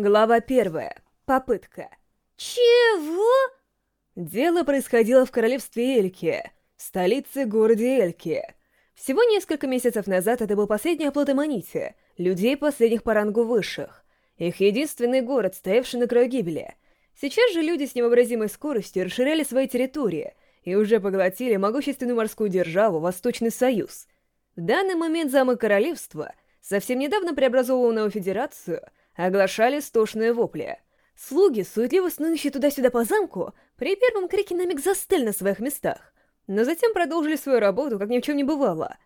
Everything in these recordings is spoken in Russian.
Глава первая. Попытка. Чего? Дело происходило в королевстве Эльки, столице городе Эльки. Всего несколько месяцев назад это был последний оплот Эмманити, людей последних по рангу высших. Их единственный город, стоявший на краю гибели. Сейчас же люди с невообразимой скоростью расширяли свои территории и уже поглотили могущественную морскую державу Восточный Союз. В данный момент замок королевства, совсем недавно преобразованного федерацию, оглашали стошные вопли. Слуги, суетливо снующие туда-сюда по замку, при первом крике на миг застыли на своих местах, но затем продолжили свою работу, как ни в чем не бывало.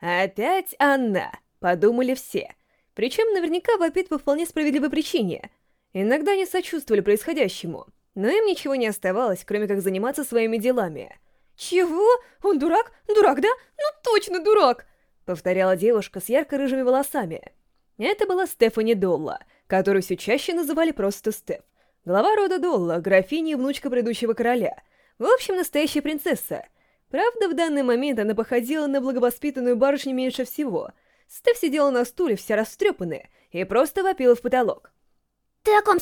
«Опять она!» — подумали все. Причем наверняка вопит по вполне справедливой причине. Иногда они сочувствовали происходящему, но им ничего не оставалось, кроме как заниматься своими делами. «Чего? Он дурак? Дурак, да? Ну точно дурак!» — повторяла девушка с ярко-рыжими волосами. Это была Стефани Долла, которую все чаще называли просто Стеф. Глава рода Долла, графиня и внучка предыдущего короля. В общем, настоящая принцесса. Правда, в данный момент она походила на благовоспитанную барышню меньше всего. Стеф сидела на стуле, вся растрепанная, и просто вопила в потолок. «Ты о ком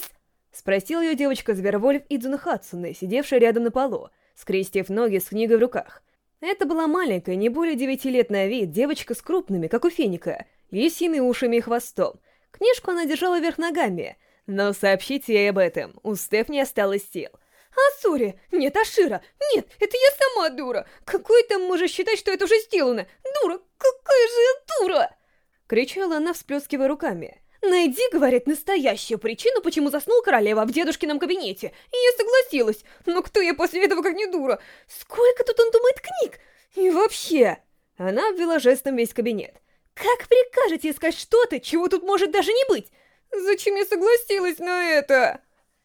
Спросила ее девочка-звервольф Идзуна Хатсуне, сидевшая рядом на полу, скрестив ноги с книгой в руках. Это была маленькая, не более девяти лет вид, девочка с крупными, как у феника, лисьими ушами и хвостом. Книжку она держала вверх ногами, но сообщить ей об этом у Стеф не осталось сил. «Асури! Нет, Ашира! Нет, это я сама дура! Какой там можешь считать, что это уже сделано? Дура! Какая же я дура!» Кричала она, всплескивая руками. «Найди, — говорит, — настоящую причину, почему заснул королева в дедушкином кабинете. И я согласилась. Но кто я после этого как не дура? Сколько тут он думает книг? И вообще...» Она обвела жестом весь кабинет. «Как прикажете искать что-то, чего тут может даже не быть? Зачем я согласилась на это?»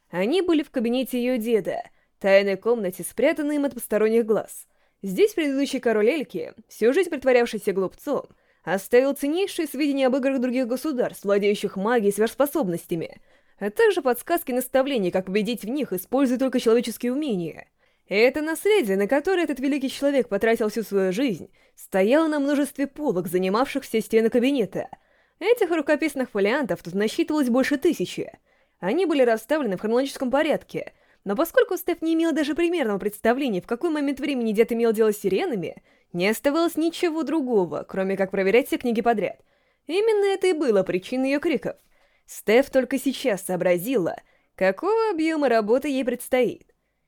Они были в кабинете ее деда, тайной комнате, спрятанной им от посторонних глаз. Здесь предыдущий король Эльки, всю жизнь притворявшийся глупцом, оставил ценнейшие сведения об играх других государств, владеющих магией и сверхспособностями, а также подсказки и наставления, как победить в них, используя только человеческие умения. И это наследие, на которое этот великий человек потратил всю свою жизнь, стояло на множестве полок, занимавших все стены кабинета. Этих рукописных фолиантов тут насчитывалось больше тысячи. Они были расставлены в хронологическом порядке, но поскольку Стеф не имела даже примерного представления, в какой момент времени дед имел дело с сиренами, не оставалось ничего другого, кроме как проверять все книги подряд. Именно это и было причиной ее криков. Стеф только сейчас сообразила, какого объема работы ей предстоит.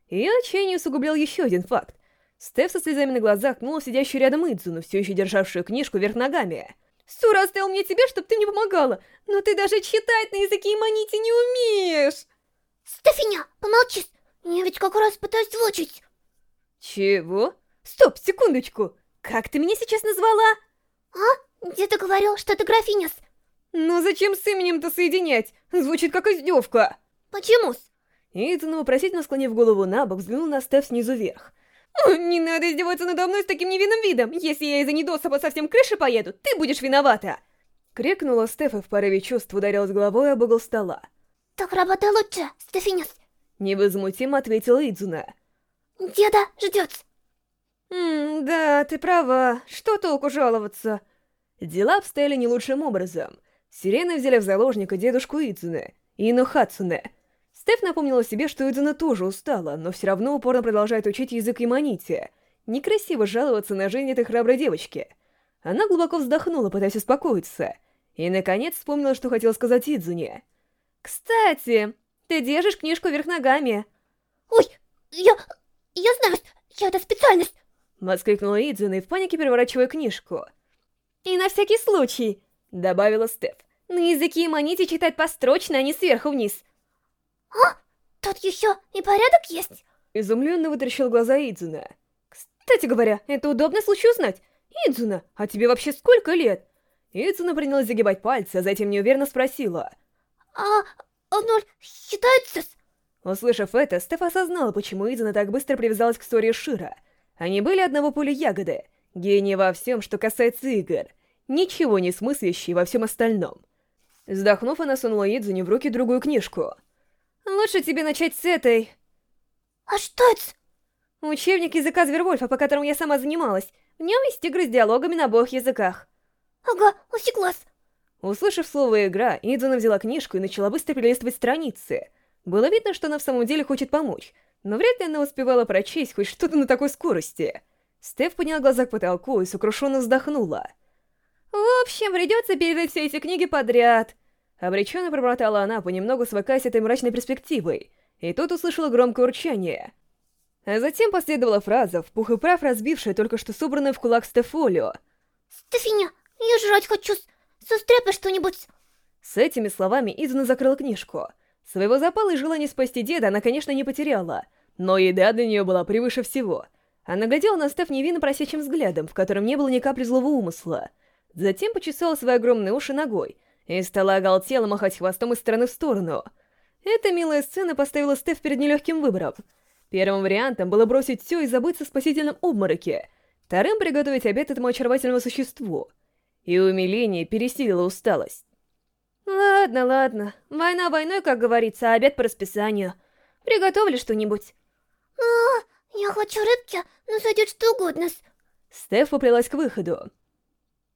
Ее отчаяние усугублял еще один факт. Стеф со слезами на глазах ткнула сидящую рядом Идзуну, все еще державшую книжку вверх ногами. «Сура оставил мне тебя, чтобы ты мне помогала, но ты даже читать на языке Иманити не умеешь!» «Стефиня, помолчи! Я ведь как раз пытаюсь выучить!» «Чего?» «Стоп, секундочку! Как ты меня сейчас назвала?» «А? Где ты говорил, что ты графиня «Ну зачем с именем-то соединять? Звучит как издевка!» «Почему-с?» Итан, вопросительно склонив голову на бок, взглянул на Стеф снизу вверх. «Не надо издеваться надо мной с таким невинным видом! Если я из-за недосыпа совсем крыши поеду, ты будешь виновата!» Крикнула Стеф и в порыве чувств ударилась головой об угол стола. «Так работа лучше, Стефинис!» Невозмутимо ответила Идзуна. «Деда ждет!» «Ммм, да, ты права. Что толку жаловаться?» Дела обстояли не лучшим образом. Сирены взяли в заложника дедушку Идзуне, Ину Хацуне. Стеф напомнила себе, что Идзуна тоже устала, но все равно упорно продолжает учить язык Иманити. Некрасиво жаловаться на жизнь этой храброй девочки. Она глубоко вздохнула, пытаясь успокоиться. И, наконец, вспомнила, что хотела сказать Идзуне. «Кстати, ты держишь книжку вверх ногами». «Ой, я... я знаю, я это специальность!» Воскликнула Идзуна и в панике переворачивая книжку. «И на всякий случай!» — добавила Стеф. «На языке Иманити читать построчно, а не сверху вниз». «А? Тут еще и порядок есть?» Изумленно вытащил глаза Идзуна. «Кстати говоря, это удобный случай узнать. Идзуна, а тебе вообще сколько лет?» Идзуна принялась загибать пальцы, а затем неуверенно спросила. «А... а ноль считается?» Услышав это, Стеф осознала, почему Идзуна так быстро привязалась к истории Шира. Они были одного поля ягоды, гении во всем, что касается игр, ничего не смыслящие во всем остальном. Вздохнув, она сунула Идзуне в руки другую книжку. «Лучше тебе начать с этой...» «А что это?» «Учебник языка Звервольфа, по которому я сама занималась. В нем есть игры с диалогами на обоих языках». «Ага, усеклась». Услышав слово «игра», Идзуна взяла книжку и начала быстро перелистывать страницы. Было видно, что она в самом деле хочет помочь, но вряд ли она успевала прочесть хоть что-то на такой скорости. Стеф подняла глаза к потолку и сокрушенно вздохнула. «В общем, придется передать все эти книги подряд», Обреченно пробормотала она, понемногу свыкаясь этой мрачной перспективой, и тут услышала громкое урчание. А затем последовала фраза, в пух и прав разбившая только что собранную в кулак Стефолио. «Стефиня, я жрать хочу, состряпай что-нибудь!» С этими словами Изуна закрыла книжку. Своего запала и желания спасти деда она, конечно, не потеряла, но еда для нее была превыше всего. Она глядела на Стеф невинно просящим взглядом, в котором не было ни капли злого умысла. Затем почесала свои огромные уши ногой — и стала оголтело махать хвостом из стороны в сторону. Эта милая сцена поставила Стеф перед нелегким выбором. Первым вариантом было бросить все и забыться в спасительном обмороке, вторым — приготовить обед этому очаровательному существу. И умиление пересилило усталость. «Ладно, ладно. Война войной, как говорится, а обед по расписанию. Приготовили что-нибудь?» «А, я хочу рыбки, но сойдет что угодно». Стеф поплелась к выходу.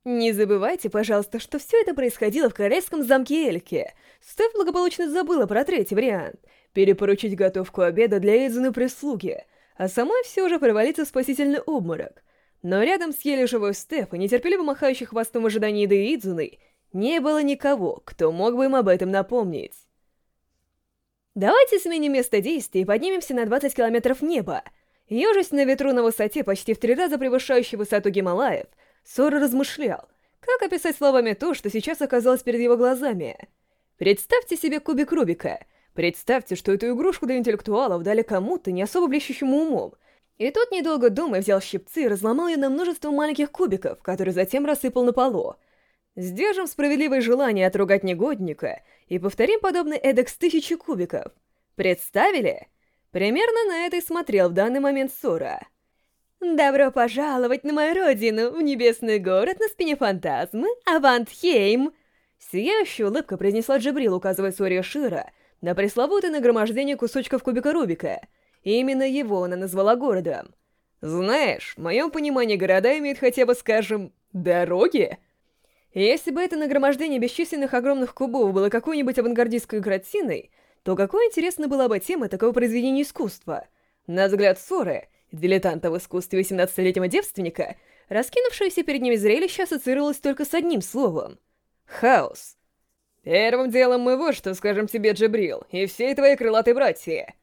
Не забывайте, пожалуйста, что все это происходило в королевском замке Эльки. Стеф благополучно забыла про третий вариант — перепоручить готовку обеда для Эйзены прислуги, а самой все же провалиться в спасительный обморок. Но рядом с еле живой Стеф и нетерпеливо махающих хвостом в ожидании Иды Идзуны не было никого, кто мог бы им об этом напомнить. Давайте сменим место действия и поднимемся на 20 километров в небо. Ежась на ветру на высоте почти в три раза превышающей высоту Гималаев — Сора размышлял, как описать словами то, что сейчас оказалось перед его глазами. Представьте себе кубик Рубика. Представьте, что эту игрушку для интеллектуалов дали кому-то, не особо блещущему умом. И тот, недолго думая, взял щипцы и разломал ее на множество маленьких кубиков, которые затем рассыпал на полу. Сдержим справедливое желание отругать негодника и повторим подобный эдак с тысячи кубиков. Представили? Примерно на это и смотрел в данный момент Сора. «Добро пожаловать на мою родину, в небесный город на спине фантазмы, Авантхейм!» Сияющая улыбка произнесла Джабрил, указывая Сория Шира на пресловутое нагромождение кусочков кубика Рубика. Именно его она назвала городом. «Знаешь, в моем понимании города имеют хотя бы, скажем, дороги?» Если бы это нагромождение бесчисленных огромных кубов было какой-нибудь авангардистской картиной, то какой интересна была бы тема такого произведения искусства? На взгляд Соры, Дилетанта в искусстве 18-летнего девственника, раскинувшееся перед ними зрелище ассоциировалось только с одним словом — хаос. Первым делом мы вот что скажем тебе, Джибрил, и всей твоей крылатой братья.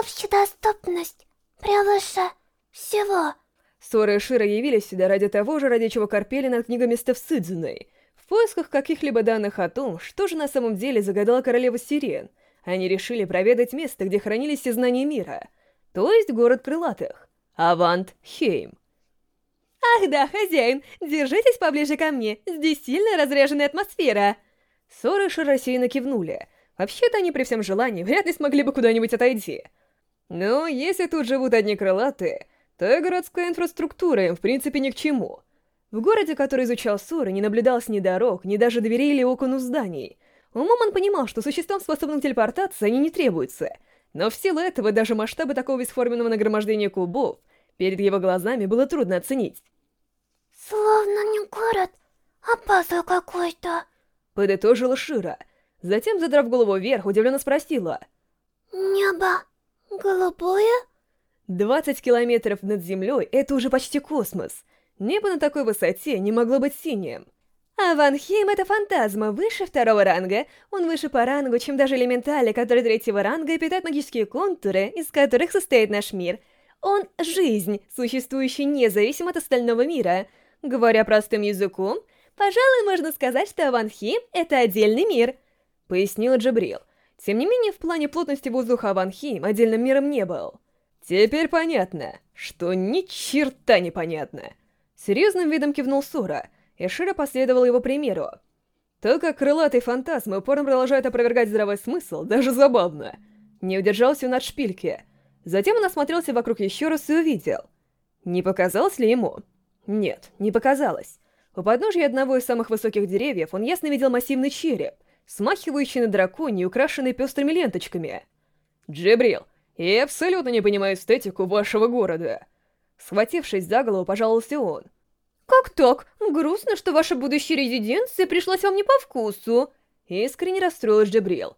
Общедоступность превыше всего. Сора и Шира явились сюда ради того же, ради чего корпели над книгами Стеф Сидзуной. В поисках каких-либо данных о том, что же на самом деле загадала королева Сирен, они решили проведать место, где хранились все знания мира — то есть город крылатых, Авант-Хейм. «Ах да, хозяин, держитесь поближе ко мне, здесь сильно разряженная атмосфера!» Сора и рассеянно кивнули. Вообще-то они при всем желании вряд ли смогли бы куда-нибудь отойти. Но если тут живут одни крылатые, то и городская инфраструктура им в принципе ни к чему. В городе, который изучал Сора, не наблюдалось ни дорог, ни даже дверей или окон у зданий. Умом он понимал, что существам, способным телепортаться, они не требуются — но в силу этого даже масштабы такого бесформенного нагромождения кубов перед его глазами было трудно оценить. «Словно не город, а пазл какой-то», — подытожила Шира. Затем, задрав голову вверх, удивленно спросила. «Небо голубое?» 20 километров над землей — это уже почти космос. Небо на такой высоте не могло быть синим. А Ван Хейм — это фантазма, выше второго ранга. Он выше по рангу, чем даже элементали, которые третьего ранга и питают магические контуры, из которых состоит наш мир. Он — жизнь, существующая независимо от остального мира. Говоря простым языком, пожалуй, можно сказать, что Ван Хейм — это отдельный мир, — пояснила Джабрил. Тем не менее, в плане плотности воздуха Ван Хейм отдельным миром не был. Теперь понятно, что ни черта непонятно. Серьезным видом кивнул Сура — и Шира последовал его примеру. То, как крылатый фантазм упорно продолжает опровергать здравый смысл, даже забавно. Не удержался он от шпильки. Затем он осмотрелся вокруг еще раз и увидел. Не показалось ли ему? Нет, не показалось. У подножья одного из самых высоких деревьев он ясно видел массивный череп, смахивающий на драконе, украшенный пестрыми ленточками. «Джибрил, я абсолютно не понимаю эстетику вашего города!» Схватившись за голову, пожаловался он — Как так? Грустно, что ваша будущая резиденция пришлась вам не по вкусу. Искренне расстроилась Джабрил.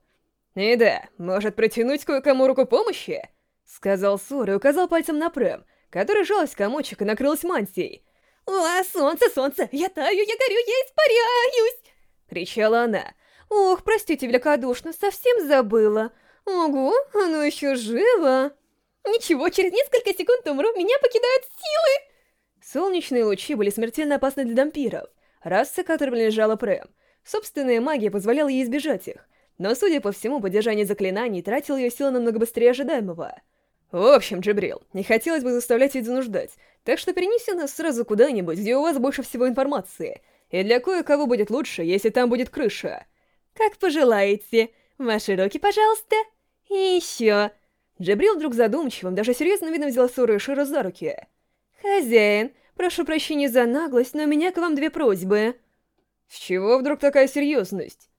«И да, может протянуть кое-кому руку помощи?» Сказал Сур и указал пальцем на Прэм, который жалась комочек и накрылась мантией. «О, солнце, солнце! Я таю, я горю, я испаряюсь!» Кричала она. «Ох, простите великодушно, совсем забыла. Ого, оно еще живо!» «Ничего, через несколько секунд умру, меня покидают силы!» Солнечные лучи были смертельно опасны для дампиров, раса которой принадлежала Прэм. Собственная магия позволяла ей избежать их, но, судя по всему, поддержание заклинаний тратил ее силы намного быстрее ожидаемого. В общем, Джибрил, не хотелось бы заставлять их зануждать, так что перенеси нас сразу куда-нибудь, где у вас больше всего информации, и для кое-кого будет лучше, если там будет крыша. Как пожелаете. Ваши руки, пожалуйста. И еще... Джабрил вдруг задумчивым, даже серьезным видом взял Суру и за руки. «Хозяин, прошу прощения за наглость, но у меня к вам две просьбы». «С чего вдруг такая серьезность?»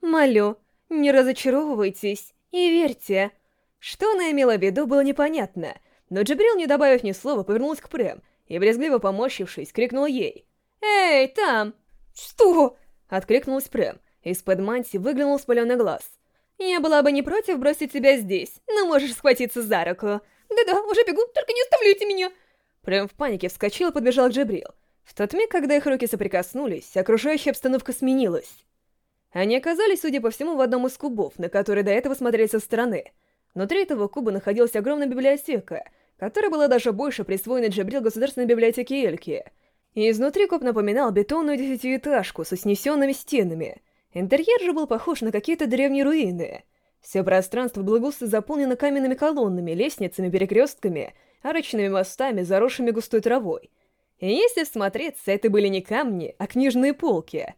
«Молю, не разочаровывайтесь и верьте». Что она имела в виду, было непонятно, но Джабрил, не добавив ни слова, повернулась к Прэм и, брезгливо поморщившись, крикнула ей. «Эй, там!» «Что?» — откликнулась Прэм. Из-под мантии выглянул спаленный глаз. «Я была бы не против бросить тебя здесь, но можешь схватиться за руку. Да-да, уже бегу, только не оставляйте меня!» Прям в панике вскочил и подбежал к Джабрил. В тот миг, когда их руки соприкоснулись, окружающая обстановка сменилась. Они оказались, судя по всему, в одном из кубов, на который до этого смотрели со стороны. Внутри этого куба находилась огромная библиотека, которая была даже больше присвоена Джабрил Государственной библиотеки Эльки. И изнутри куб напоминал бетонную десятиэтажку со снесенными стенами. Интерьер же был похож на какие-то древние руины. Все пространство было густо заполнено каменными колоннами, лестницами, перекрестками, арочными мостами, заросшими густой травой. И если всмотреться, это были не камни, а книжные полки.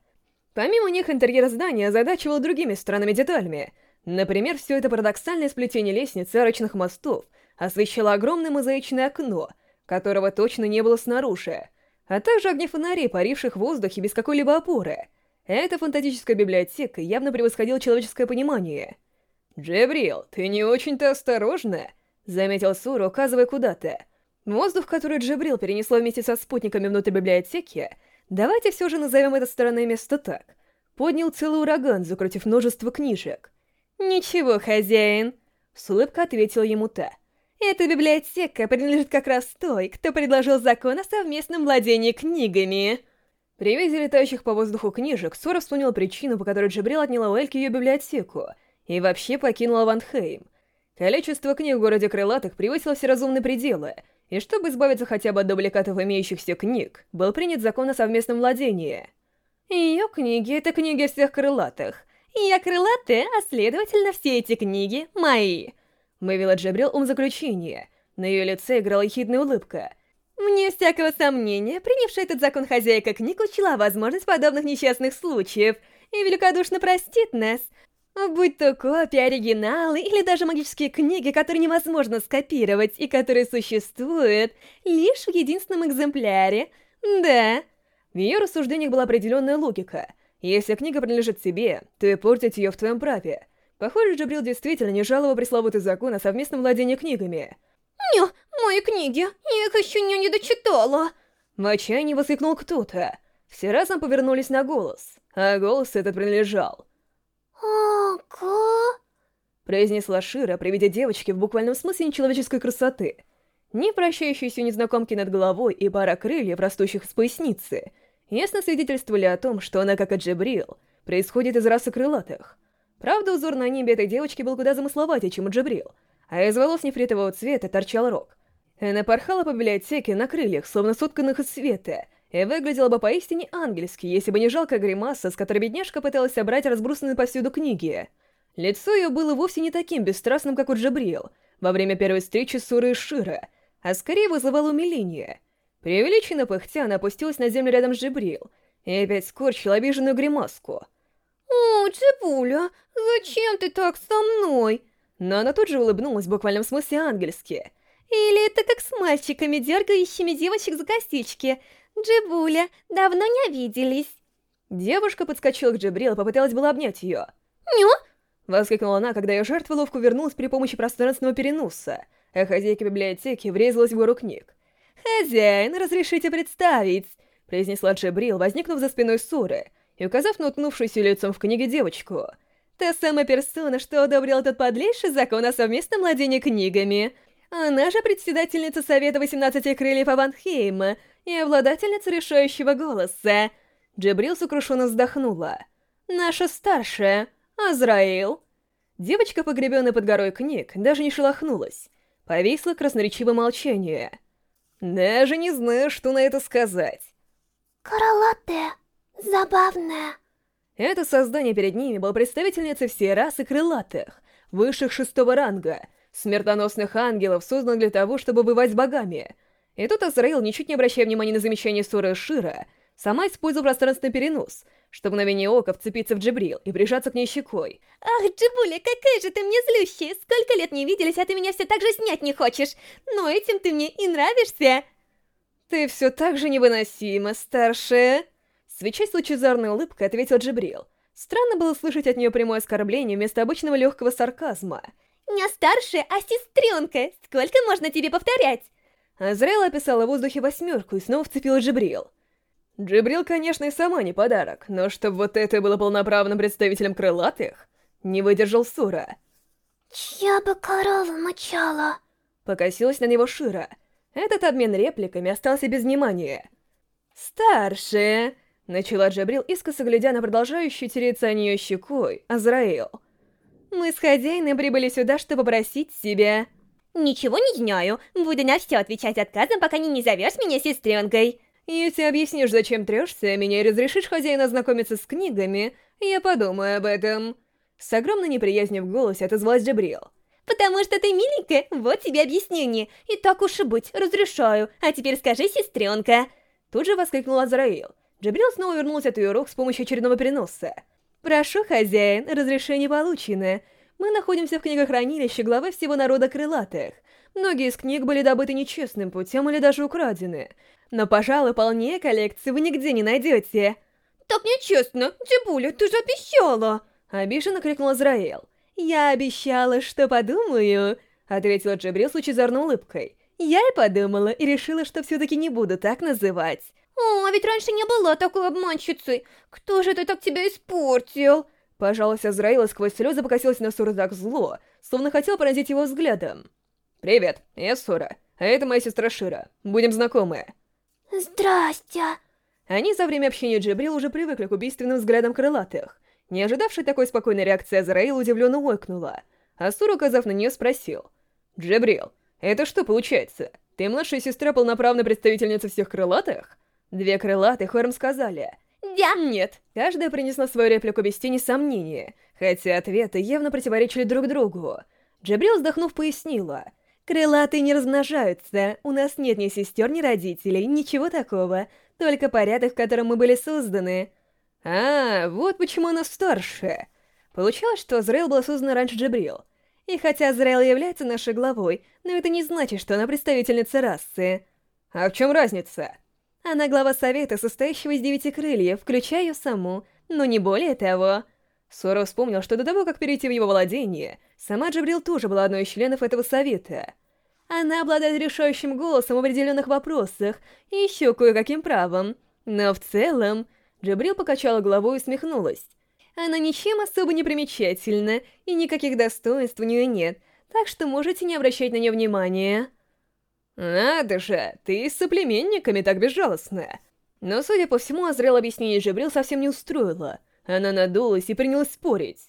Помимо них интерьер здания озадачивал другими странными деталями. Например, все это парадоксальное сплетение лестниц и арочных мостов освещало огромное мозаичное окно, которого точно не было снаружи, а также огни фонарей, паривших в воздухе без какой-либо опоры. Эта фантастическая библиотека явно превосходила человеческое понимание. «Джебрил, ты не очень-то осторожна», — заметил Сура, указывая куда-то. Воздух, который Джибрил перенесло вместе со спутниками внутрь библиотеки, давайте все же назовем это странное место так, поднял целый ураган, закрутив множество книжек. «Ничего, хозяин», — с улыбкой ответил ему та. «Эта библиотека принадлежит как раз той, кто предложил закон о совместном владении книгами». При виде летающих по воздуху книжек, Сора вспомнил причину, по которой Джабрил отняла у Эльки ее библиотеку и вообще покинула Ванхейм. Количество книг в городе Крылатых превысило все разумные пределы — и чтобы избавиться хотя бы от дубликатов имеющихся книг, был принят закон о совместном владении. Ее книги — это книги всех крылатых. Я крылатая, а следовательно, все эти книги мои. Вывела Джабрил умзаключение. На ее лице играла ехидная улыбка. Мне всякого сомнения, принявшая этот закон хозяйка книг учла возможность подобных несчастных случаев и великодушно простит нас, Будь то копии, оригиналы или даже магические книги, которые невозможно скопировать и которые существуют лишь в единственном экземпляре. Да. В ее рассуждениях была определенная логика. Если книга принадлежит тебе, то и портить ее в твоем праве. Похоже, Джабрил действительно не жаловал пресловутый закон о совместном владении книгами. «Не, мои книги, я их еще не, не дочитала!» В отчаянии воскликнул кто-то. Все разом повернулись на голос, а голос этот принадлежал «Ага...» произнесла Шира при виде девочки в буквальном смысле нечеловеческой красоты. Не прощающиеся незнакомки над головой и пара крыльев, растущих с поясницы, ясно свидетельствовали о том, что она, как и Джабрил, происходит из расы крылатых. Правда, узор на небе этой девочки был куда замысловатее, чем у Джабрил, а из волос нефритового цвета торчал рог. Она порхала по библиотеке на крыльях, словно сотканных из света, и выглядела бы поистине ангельски, если бы не жалкая гримаса, с которой бедняжка пыталась собрать разбросанные повсюду книги. Лицо ее было вовсе не таким бесстрастным, как у Джабрил, во время первой встречи с Сурой и Шира, а скорее вызывало умиление. Преувеличенно пыхтя, она опустилась на землю рядом с Джабрил и опять скорчила обиженную гримаску. «О, Джибуля, зачем ты так со мной?» Но она тут же улыбнулась в буквальном смысле ангельски. «Или это как с мальчиками, дергающими девочек за костички?» «Джибуля, давно не виделись!» Девушка подскочила к Джибрил и попыталась было обнять ее. «Ню!» — воскликнула она, когда ее жертва ловко вернулась при помощи пространственного переноса, а хозяйка библиотеки врезалась в гору книг. «Хозяин, разрешите представить! произнесла Джебрил, возникнув за спиной Суры и указав на утнувшуюся лицом в книге девочку. Та самая персона, что одобрила тот подлейший закон о совместном владении книгами. Она же председательница Совета 18 Крыльев Аванхейма и обладательница решающего голоса. Джебрил сокрушенно вздохнула. «Наша старшая, Азраил». Девочка, погребенная под горой книг, даже не шелохнулась. Повисло красноречивое молчание. Даже не знаю, что на это сказать. Крылатая, забавная. Это создание перед ними было представительницей всей расы крылатых, высших шестого ранга, смертоносных ангелов, созданных для того, чтобы бывать богами. И тут Азраил, ничуть не обращая внимания на замечание Суры Шира, сама использовала пространственный перенос, чтобы на мгновение ока вцепиться в Джибрил и прижаться к ней щекой. Ах, Джибуля, какая же ты мне злющая! Сколько лет не виделись, а ты меня все так же снять не хочешь! Но этим ты мне и нравишься! Ты все так же невыносима, старшая. Свечась лучезарной улыбкой, ответил Джибрил. Странно было слышать от нее прямое оскорбление вместо обычного легкого сарказма. Не старшая, а сестренка! Сколько можно тебе повторять? Азраэл описала в воздухе восьмерку и снова вцепила Джибрил. Джибрил, конечно, и сама не подарок, но чтобы вот это было полноправным представителем крылатых, не выдержал Сура. «Чья бы корова мочала?» Покосилась на него Шира. Этот обмен репликами остался без внимания. «Старшая!» — начала Джабрил, искоса глядя на продолжающую тереться о нее щекой, Азраил. «Мы с хозяином прибыли сюда, чтобы попросить тебя...» «Ничего не знаю. Буду на все отвечать отказом, пока не назовешь меня сестренкой». Если объяснишь, зачем трешься меня и разрешишь хозяину ознакомиться с книгами, я подумаю об этом. С огромной неприязнью в голосе отозвалась Джабрил. «Потому что ты миленькая, вот тебе объяснение. И так уж и быть, разрешаю. А теперь скажи, сестренка». Тут же воскликнул Азраил. Джабрил снова вернулся от ее рук с помощью очередного переноса. «Прошу, хозяин, разрешение получено. Мы находимся в книгохранилище главы всего народа крылатых. Многие из книг были добыты нечестным путем или даже украдены. Но, пожалуй, полнее коллекции вы нигде не найдете. «Так нечестно! Дебуля, ты же обещала!» Обиженно крикнул Израил. «Я обещала, что подумаю», — ответила Джабрил с лучезарной улыбкой. «Я и подумала, и решила, что все-таки не буду так называть». «О, а ведь раньше не была такой обманщицей! Кто же это так тебя испортил?» Пожалуйста, Азраил сквозь слезы покосилась на Сура так зло, словно хотел поразить его взглядом. «Привет, я Сура, а это моя сестра Шира. Будем знакомы». «Здрасте!» Они за время общения Джибрил уже привыкли к убийственным взглядам крылатых. Не ожидавший такой спокойной реакции Азраил удивленно ойкнула. Асур, указав на нее, спросил. «Джибрил, это что получается? Ты младшая сестра полноправной представительница всех крылатых?» Две крылатых хором сказали. «Да». Нет, каждая принесла свою реплику без тени сомнения, хотя ответы явно противоречили друг другу. Джабрил, вздохнув, пояснила. «Крылатые не размножаются, у нас нет ни сестер, ни родителей, ничего такого, только порядок, в котором мы были созданы». А, вот почему она старше. Получалось, что Азраэл была создана раньше Джабрил. И хотя Азраэл является нашей главой, но это не значит, что она представительница расы. А в чем разница? Она глава совета, состоящего из девяти крыльев, включая ее саму, но не более того. Сора вспомнил, что до того, как перейти в его владение, сама Джабрил тоже была одной из членов этого совета. Она обладает решающим голосом в определенных вопросах и еще кое-каким правом. Но в целом, Джабрил покачала головой и усмехнулась. Она ничем особо не примечательна, и никаких достоинств у нее нет, так что можете не обращать на нее внимания. Надо же, ты с соплеменниками так безжалостная. Но, судя по всему, Азрел объяснение Джабрил совсем не устроило. Она надулась и принялась спорить.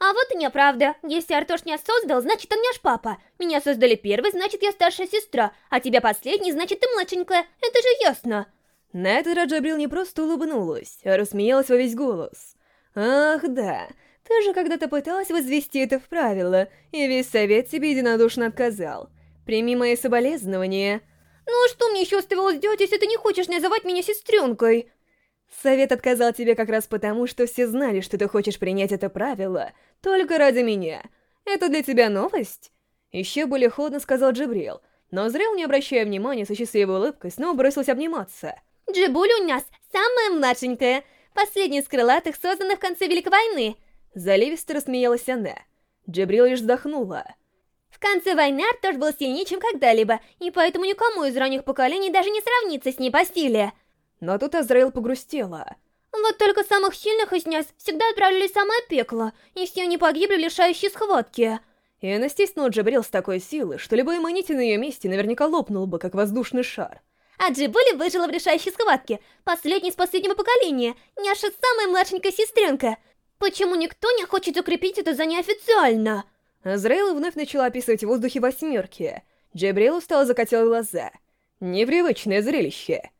А вот и неправда. Если Артош меня создал, значит он наш папа. Меня создали первый, значит я старшая сестра. А тебя последний, значит ты младшенькая. Это же ясно. На этот раз Джабрил не просто улыбнулась, а рассмеялась во весь голос. «Ах, да, ты же когда-то пыталась возвести это в правило, и весь совет тебе единодушно отказал. Прими мои соболезнования». «Ну а что мне еще оставалось делать, если ты не хочешь называть меня сестренкой?» Совет отказал тебе как раз потому, что все знали, что ты хочешь принять это правило только ради меня. Это для тебя новость?» Еще более холодно сказал Джибрил, но Зрел, не обращая внимания, со счастливой улыбкой, снова бросился обниматься. Джибуль у нас самая младшенькая, последняя из крылатых, созданных в конце Великой войны. Заливисто рассмеялась она. Джибрил лишь вздохнула. В конце войны Артош был сильнее, чем когда-либо, и поэтому никому из ранних поколений даже не сравнится с ней по стиле. Но тут Азраил погрустела. Вот только самых сильных из нас всегда отправили в самое пекло, и все они погибли в лишающей схватке. И она стиснула Джабрил с такой силой, что любой манитель на ее месте наверняка лопнул бы, как воздушный шар. А Джибули выжила в решающей схватке, последний из последнего поколения, наша самая младшенькая сестренка. Почему никто не хочет укрепить это за неофициально? Азраил вновь начала описывать в воздухе восьмерки. Джабрил устало закатил глаза. Непривычное зрелище.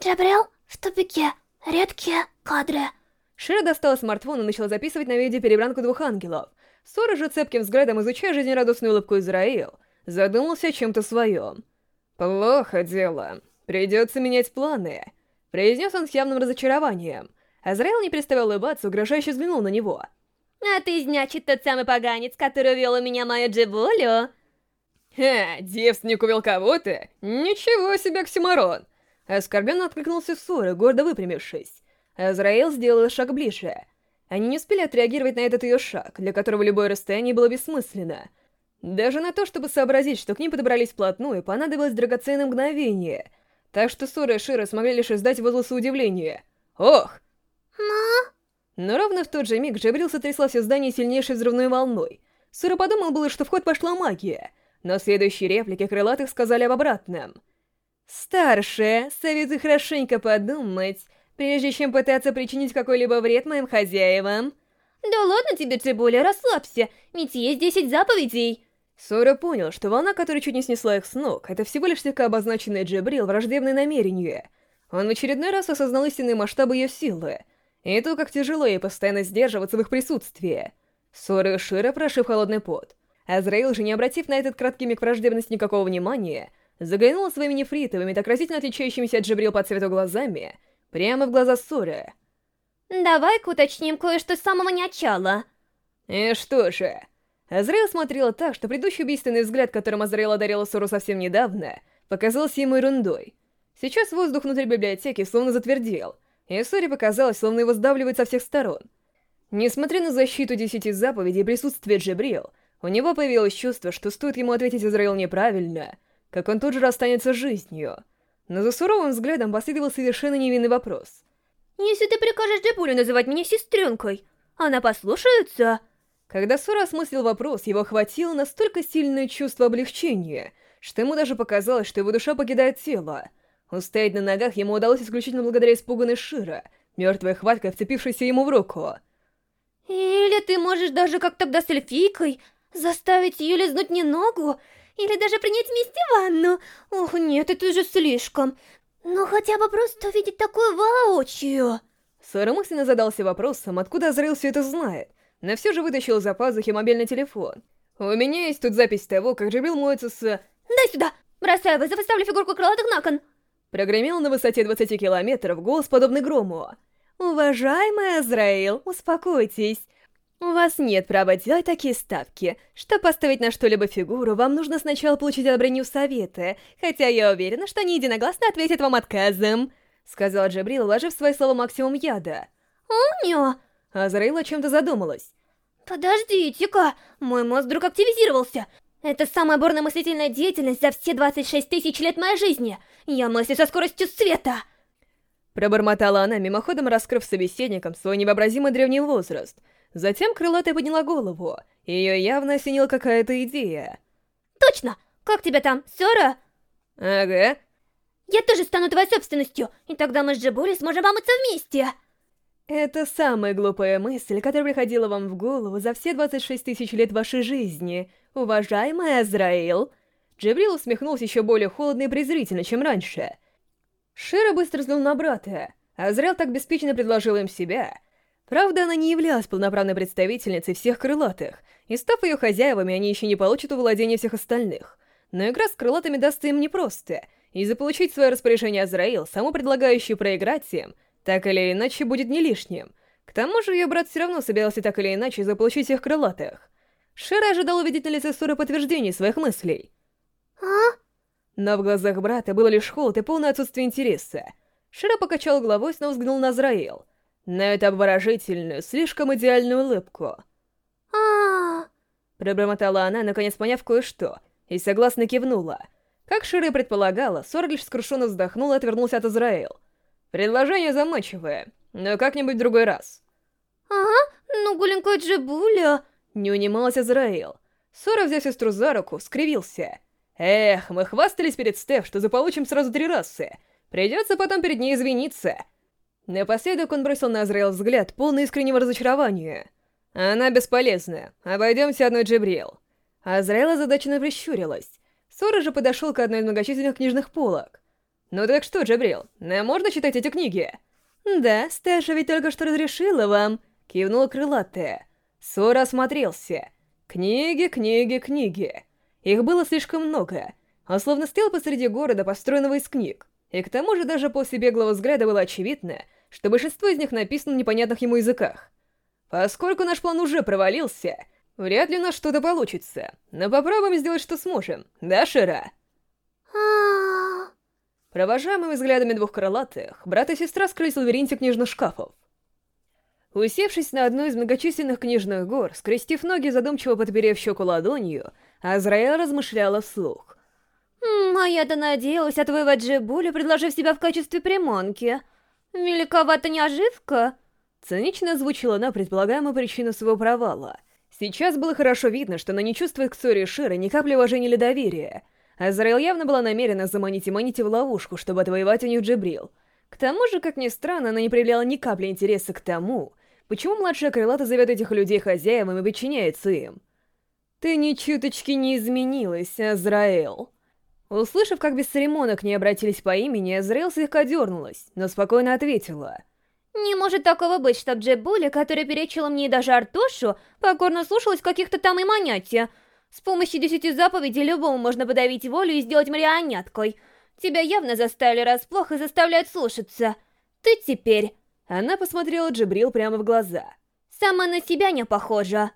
Джабрил, в тупике. Редкие кадры. Шира достала смартфон и начала записывать на видео перебранку двух ангелов. Сора же цепким взглядом, изучая жизнерадостную улыбку Израил, задумался о чем-то своем. «Плохо дело. Придется менять планы», — произнес он с явным разочарованием. Азраил не переставал улыбаться, угрожающе взглянул на него. «А ты, значит, тот самый поганец, который увел у меня мою Джибулю?» «Ха, девственник увел кого-то? Ничего себе, Оксимарон!» Оскорбленно откликнулся Сора, гордо выпрямившись. Азраил сделал шаг ближе. Они не успели отреагировать на этот ее шаг, для которого любое расстояние было бессмысленно. Даже на то, чтобы сообразить, что к ним подобрались вплотную, понадобилось драгоценное мгновение. Так что Сора и Шира смогли лишь издать возгласы удивления. «Ох!» «Но...» Но ровно в тот же миг Джабрил сотрясла все здание сильнейшей взрывной волной. Сура подумал было, что в ход пошла магия, но следующие реплики крылатых сказали об обратном — Старшая, советую хорошенько подумать, прежде чем пытаться причинить какой-либо вред моим хозяевам. Да ладно тебе, Цибуля, расслабься, ведь есть десять заповедей. Сора понял, что волна, которая чуть не снесла их с ног, это всего лишь слегка обозначенное Джабрил враждебное намерение. Он в очередной раз осознал истинные масштабы ее силы, и то, как тяжело ей постоянно сдерживаться в их присутствии. И Шира прошив холодный пот. Азраил же, не обратив на этот краткий миг враждебности никакого внимания, заглянула своими нефритовыми, так разительно отличающимися от Джабрил по цвету глазами, прямо в глаза Соры. «Давай-ка уточним кое-что с самого начала». «И что же?» Азраил смотрела так, что предыдущий убийственный взгляд, которым Азраил одарила Сору совсем недавно, показался ему ерундой. Сейчас воздух внутри библиотеки словно затвердел, и показалось, словно его сдавливает со всех сторон. Несмотря на защиту десяти заповедей и присутствие Джабрил, у него появилось чувство, что стоит ему ответить Израил неправильно, как он тут же расстанется с жизнью. Но за суровым взглядом последовал совершенно невинный вопрос. «Если ты прикажешь Джепулю называть меня сестренкой, она послушается?» Когда Сура осмыслил вопрос, его охватило настолько сильное чувство облегчения, что ему даже показалось, что его душа покидает тело. Устоять на ногах ему удалось исключительно благодаря испуганной Шира, мертвой хваткой вцепившейся ему в руку. «Или ты можешь даже как тогда с эльфийкой заставить ее лизнуть мне ногу или даже принять вместе ванну. Ох, нет, это уже слишком. Но хотя бы просто увидеть такое воочию. Сара мысленно задался вопросом, откуда Азраил все это знает, но все же вытащил за пазухи мобильный телефон. У меня есть тут запись того, как Джабрил моется с... Дай сюда! Бросай вызов и ставлю фигурку крылатых на кон! Прогремел на высоте 20 километров голос, подобный грому. «Уважаемый Азраил, успокойтесь. У вас нет права делать такие ставки. Чтобы поставить на что-либо фигуру, вам нужно сначала получить одобрение у совета, хотя я уверена, что они единогласно ответят вам отказом», — сказала Джабрил, уложив в свои слова максимум яда. «Умнё!» Азраил о чем-то задумалась. «Подождите-ка, мой мозг вдруг активизировался. Это самая бурная мыслительная деятельность за все 26 тысяч лет моей жизни. Я мыслю со скоростью света!» Пробормотала она, мимоходом раскрыв собеседникам свой невообразимый древний возраст — Затем крылатая подняла голову. Ее явно осенила какая-то идея. «Точно! Как тебя там, Сёра?» «Ага». «Я тоже стану твоей собственностью, и тогда мы с Джибули сможем помыться вместе!» Это самая глупая мысль, которая приходила вам в голову за все 26 тысяч лет вашей жизни, уважаемый Азраил. Джибрил усмехнулся еще более холодно и презрительно, чем раньше. Шира быстро взглянул на брата. Азраил так беспечно предложил им себя, Правда, она не являлась полноправной представительницей всех крылатых, и став ее хозяевами, они еще не получат у владения всех остальных. Но игра с крылатыми дастся им непросто, и заполучить свое распоряжение Азраил, саму предлагающую проиграть им, так или иначе будет не лишним. К тому же ее брат все равно собирался так или иначе заполучить всех крылатых. Шера ожидал увидеть на лице Сура подтверждение своих мыслей. «А?» Но в глазах брата было лишь холод и полное отсутствие интереса. Шира покачал головой снова взглянул на Азраил — на эту обворожительную, слишком идеальную улыбку. а Пробормотала она, наконец поняв кое-что, и согласно кивнула. Как Шире предполагала, Сора лишь скрушенно вздохнул и отвернулся от Израил. Предложение заманчивое, но как-нибудь в другой раз. Ага, ну гуленькая Джибуля... Не унималась Азраил. Сора, взяв сестру за руку, скривился. Эх, мы хвастались перед Стеф, что заполучим сразу три расы. Придется потом перед ней извиниться. Напоследок он бросил на Азраил взгляд, полный искреннего разочарования. Она бесполезна. Обойдемся одной Джибрил. Азраил озадаченно прищурилась. Сора же подошел к одной из многочисленных книжных полок. «Ну так что, Джабрил, нам можно читать эти книги?» «Да, Стэша ведь только что разрешила вам», — кивнула крылатая. Сора осмотрелся. Книги, книги, книги. Их было слишком много. Он словно стоял посреди города, построенного из книг. И к тому же даже после беглого взгляда было очевидно, что большинство из них написано на непонятных ему языках. Поскольку наш план уже провалился, Вряд ли у нас что-то получится, но попробуем сделать, что сможем, да, Шира? Провожаемыми взглядами двух крылатых, брат и сестра скрылись в лабиринте книжных шкафов. Усевшись на одну из многочисленных книжных гор, скрестив ноги, задумчиво подперев щеку ладонью, Азраэл размышляла вслух. «М а я-то надеялась отвоевать Джибулю, предложив себя в качестве приманки. Великовата неоживка?» Цинично озвучила она предполагаемую причину своего провала — Сейчас было хорошо видно, что она не чувствует к Сори Шира ни капли уважения или доверия. Азраил явно была намерена заманить Иманити в ловушку, чтобы отвоевать у них Джибрил. К тому же, как ни странно, она не проявляла ни капли интереса к тому, почему младшая крылата зовет этих людей хозяевам и подчиняется им. «Ты ни чуточки не изменилась, Азраэл». Услышав, как без церемонок не обратились по имени, Азраэл слегка дернулась, но спокойно ответила — не может такого быть, чтоб Джебуля, которая перечила мне и даже Артошу, покорно слушалась каких-то там и манятия. С помощью десяти заповедей любому можно подавить волю и сделать марионеткой. Тебя явно заставили расплох и заставляют слушаться. Ты теперь... Она посмотрела Джибрил прямо в глаза. Сама на себя не похожа.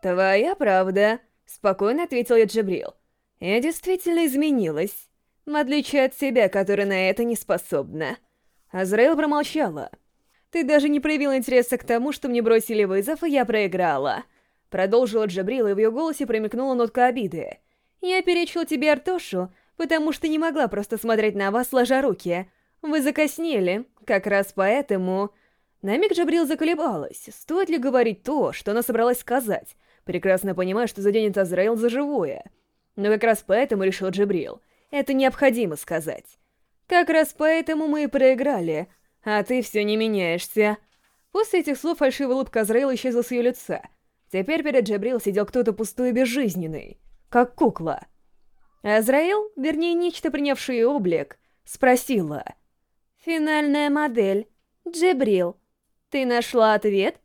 «Твоя правда», — спокойно ответил я Джибрил. «Я действительно изменилась, в отличие от себя, которая на это не способна». Азраил промолчала. Ты даже не проявил интереса к тому, что мне бросили вызов, и я проиграла. Продолжила Джабрила, и в ее голосе промелькнула нотка обиды. Я перечила тебе Артошу, потому что не могла просто смотреть на вас, сложа руки. Вы закоснели, как раз поэтому... На миг Джабрил заколебалась, стоит ли говорить то, что она собралась сказать, прекрасно понимая, что заденет Азраил за живое. Но как раз поэтому решил Джабрил. Это необходимо сказать. Как раз поэтому мы и проиграли, а ты все не меняешься. После этих слов фальшивая улыбка Азраила исчезла с ее лица. Теперь перед Джабрил сидел кто-то пустой и безжизненный, как кукла. Азраил, вернее, нечто принявшее облик, спросила. «Финальная модель. Джабрил, ты нашла ответ?»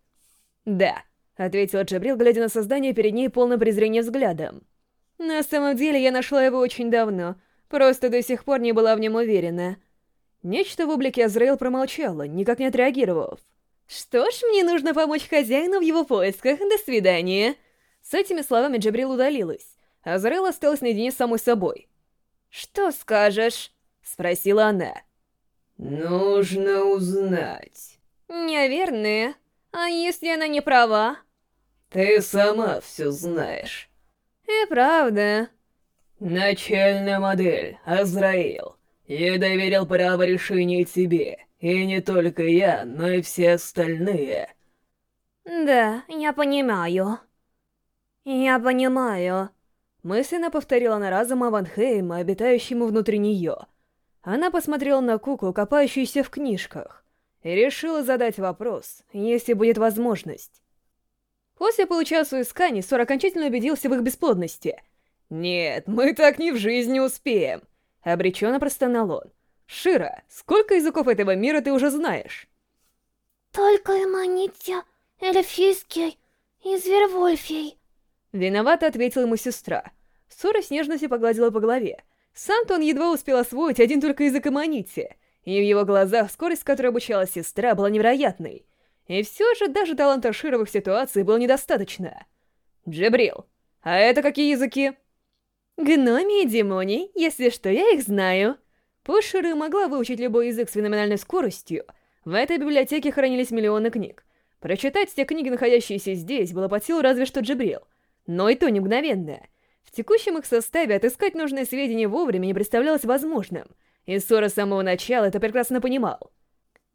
«Да», — ответила Джабрил, глядя на создание перед ней полным презрения взглядом. «На самом деле я нашла его очень давно, просто до сих пор не была в нем уверена». Нечто в облике Азраил промолчало, никак не отреагировав. «Что ж, мне нужно помочь хозяину в его поисках. До свидания!» С этими словами Джабрил удалилась. Азраил осталась наедине с самой собой. «Что скажешь?» — спросила она. «Нужно узнать». «Наверное. А если она не права?» «Ты сама все знаешь». «И правда». «Начальная модель, Азраил. Я доверил право решения тебе, и не только я, но и все остальные. Да, я понимаю. Я понимаю. Мысленно повторила она разум о Ван Хейма, обитающему внутри нее. Она посмотрела на куклу, копающуюся в книжках, и решила задать вопрос, если будет возможность. После получаса исканий Сор окончательно убедился в их бесплодности. «Нет, мы так ни в жизнь не успеем. Обреченно простонал он. «Шира, сколько языков этого мира ты уже знаешь?» «Только Эманитя, Эльфийский и Звервольфий». Виновато ответила ему сестра. Сора с нежностью погладила по голове. Сам-то он едва успел освоить один только язык Эманити, и в его глазах скорость, с которой обучалась сестра, была невероятной. И все же даже таланта их ситуации было недостаточно. «Джебрил, а это какие языки?» Гноми и демони, если что, я их знаю. Пушеры могла выучить любой язык с феноменальной скоростью. В этой библиотеке хранились миллионы книг. Прочитать все книги, находящиеся здесь, было под силу разве что Джибрил. Но и то не мгновенно. В текущем их составе отыскать нужные сведения вовремя не представлялось возможным, и Сора с самого начала это прекрасно понимал.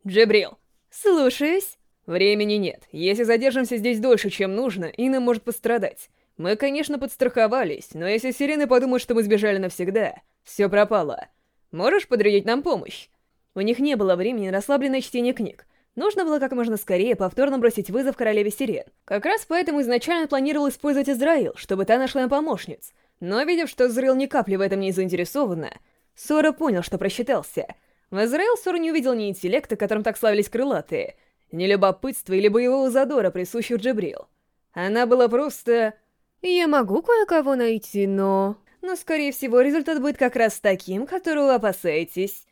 Джебрил, Слушаюсь. времени нет. Если задержимся здесь дольше, чем нужно, Инна может пострадать. Мы, конечно, подстраховались, но если сирены подумают, что мы сбежали навсегда, все пропало. Можешь подрядить нам помощь? У них не было времени на расслабленное чтение книг. Нужно было как можно скорее повторно бросить вызов королеве сирен. Как раз поэтому изначально планировал использовать Израил, чтобы та нашла им помощниц. Но видев, что Израил ни капли в этом не заинтересована, Сора понял, что просчитался. В Израил Сора не увидел ни интеллекта, которым так славились крылатые, ни любопытства или боевого задора, присущих Джебрил. Она была просто... Я могу кое-кого найти, но... Но, скорее всего, результат будет как раз таким, которого опасаетесь.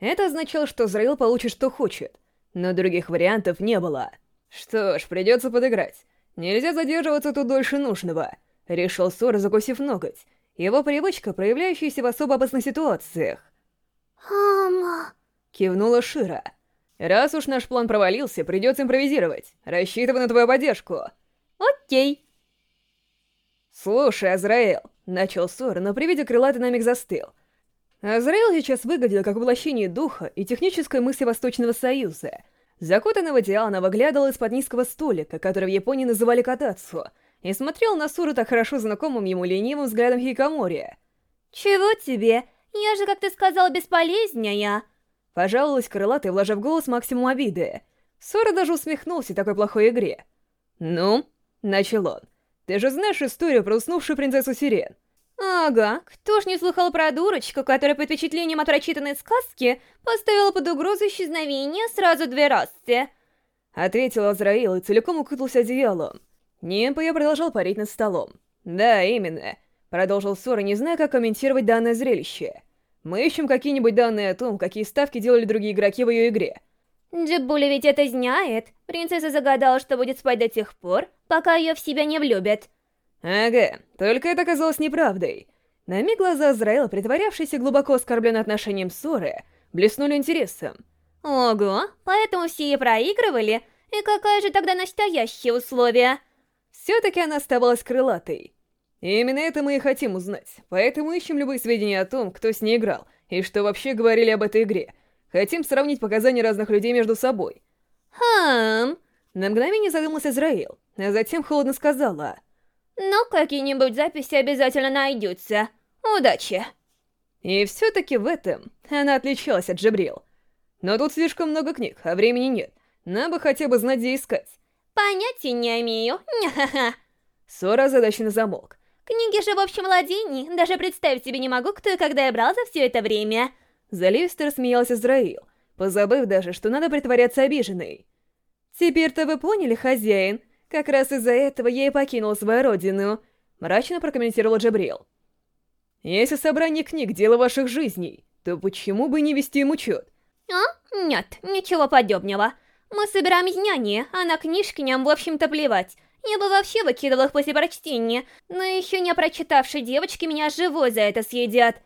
Это означало, что Израил получит, что хочет. Но других вариантов не было. Что ж, придется подыграть. Нельзя задерживаться тут дольше нужного. Решил Сора, закусив ноготь. Его привычка, проявляющаяся в особо опасных ситуациях. Ама... Кивнула Шира. Раз уж наш план провалился, придется импровизировать. Рассчитывай на твою поддержку. Окей. Слушай, Азраэл, начал Сора, но при виде крылатый на миг застыл. Азраэл сейчас выглядел как воплощение духа и технической мысли Восточного Союза. Закутанного Диана выглядывал из-под низкого столика, который в Японии называли катацу, и смотрел на Суру так хорошо знакомым ему ленивым взглядом Хикамори. Чего тебе? Я же, как ты сказал, бесполезная. Пожаловалась крылатый, вложив голос максимум обиды. Сора даже усмехнулся такой плохой игре. «Ну?» — начал он. «Ты же знаешь историю про уснувшую принцессу Сирен?» Ага, кто ж не слыхал про дурочку, которая под впечатлением от прочитанной сказки поставила под угрозу исчезновения сразу две расы? Ответил Азраил и целиком укутался одеялом. Нимпа я продолжал парить над столом. «Да, именно», — продолжил Сора, не зная, как комментировать данное зрелище. «Мы ищем какие-нибудь данные о том, какие ставки делали другие игроки в ее игре». Джибуля ведь это знает. Принцесса загадала, что будет спать до тех пор, пока ее в себя не влюбят. Ага, только это оказалось неправдой. На миг глаза Азраэла, притворявшиеся глубоко оскорбленным отношением ссоры, блеснули интересом. Ого, поэтому все и проигрывали? И какая же тогда настоящие условия? Все-таки она оставалась крылатой. И именно это мы и хотим узнать, поэтому ищем любые сведения о том, кто с ней играл, и что вообще говорили об этой игре. Хотим сравнить показания разных людей между собой. Хм... На мгновение задумался Израил, а затем холодно сказала... Ну, какие-нибудь записи обязательно найдутся. Удачи. И все-таки в этом она отличалась от Джабрил. Но тут слишком много книг, а времени нет. Нам бы хотя бы знать, где искать. Понятия не имею. Ня-ха-ха. Сора озадаченно замолк. Книги же в общем владении. Даже представить себе не могу, кто и когда я брал за все это время. Заливисто рассмеялся Израил, позабыв даже, что надо притворяться обиженной. «Теперь-то вы поняли, хозяин? Как раз из-за этого я и покинул свою родину», — мрачно прокомментировал Джабрил. «Если собрание книг — дело ваших жизней, то почему бы не вести им учет?» А? Нет, ничего подобного. Мы собираем знания, а на книжки нам в общем-то плевать. Я бы вообще выкидывал их после прочтения, но еще не прочитавшие девочки меня живой за это съедят.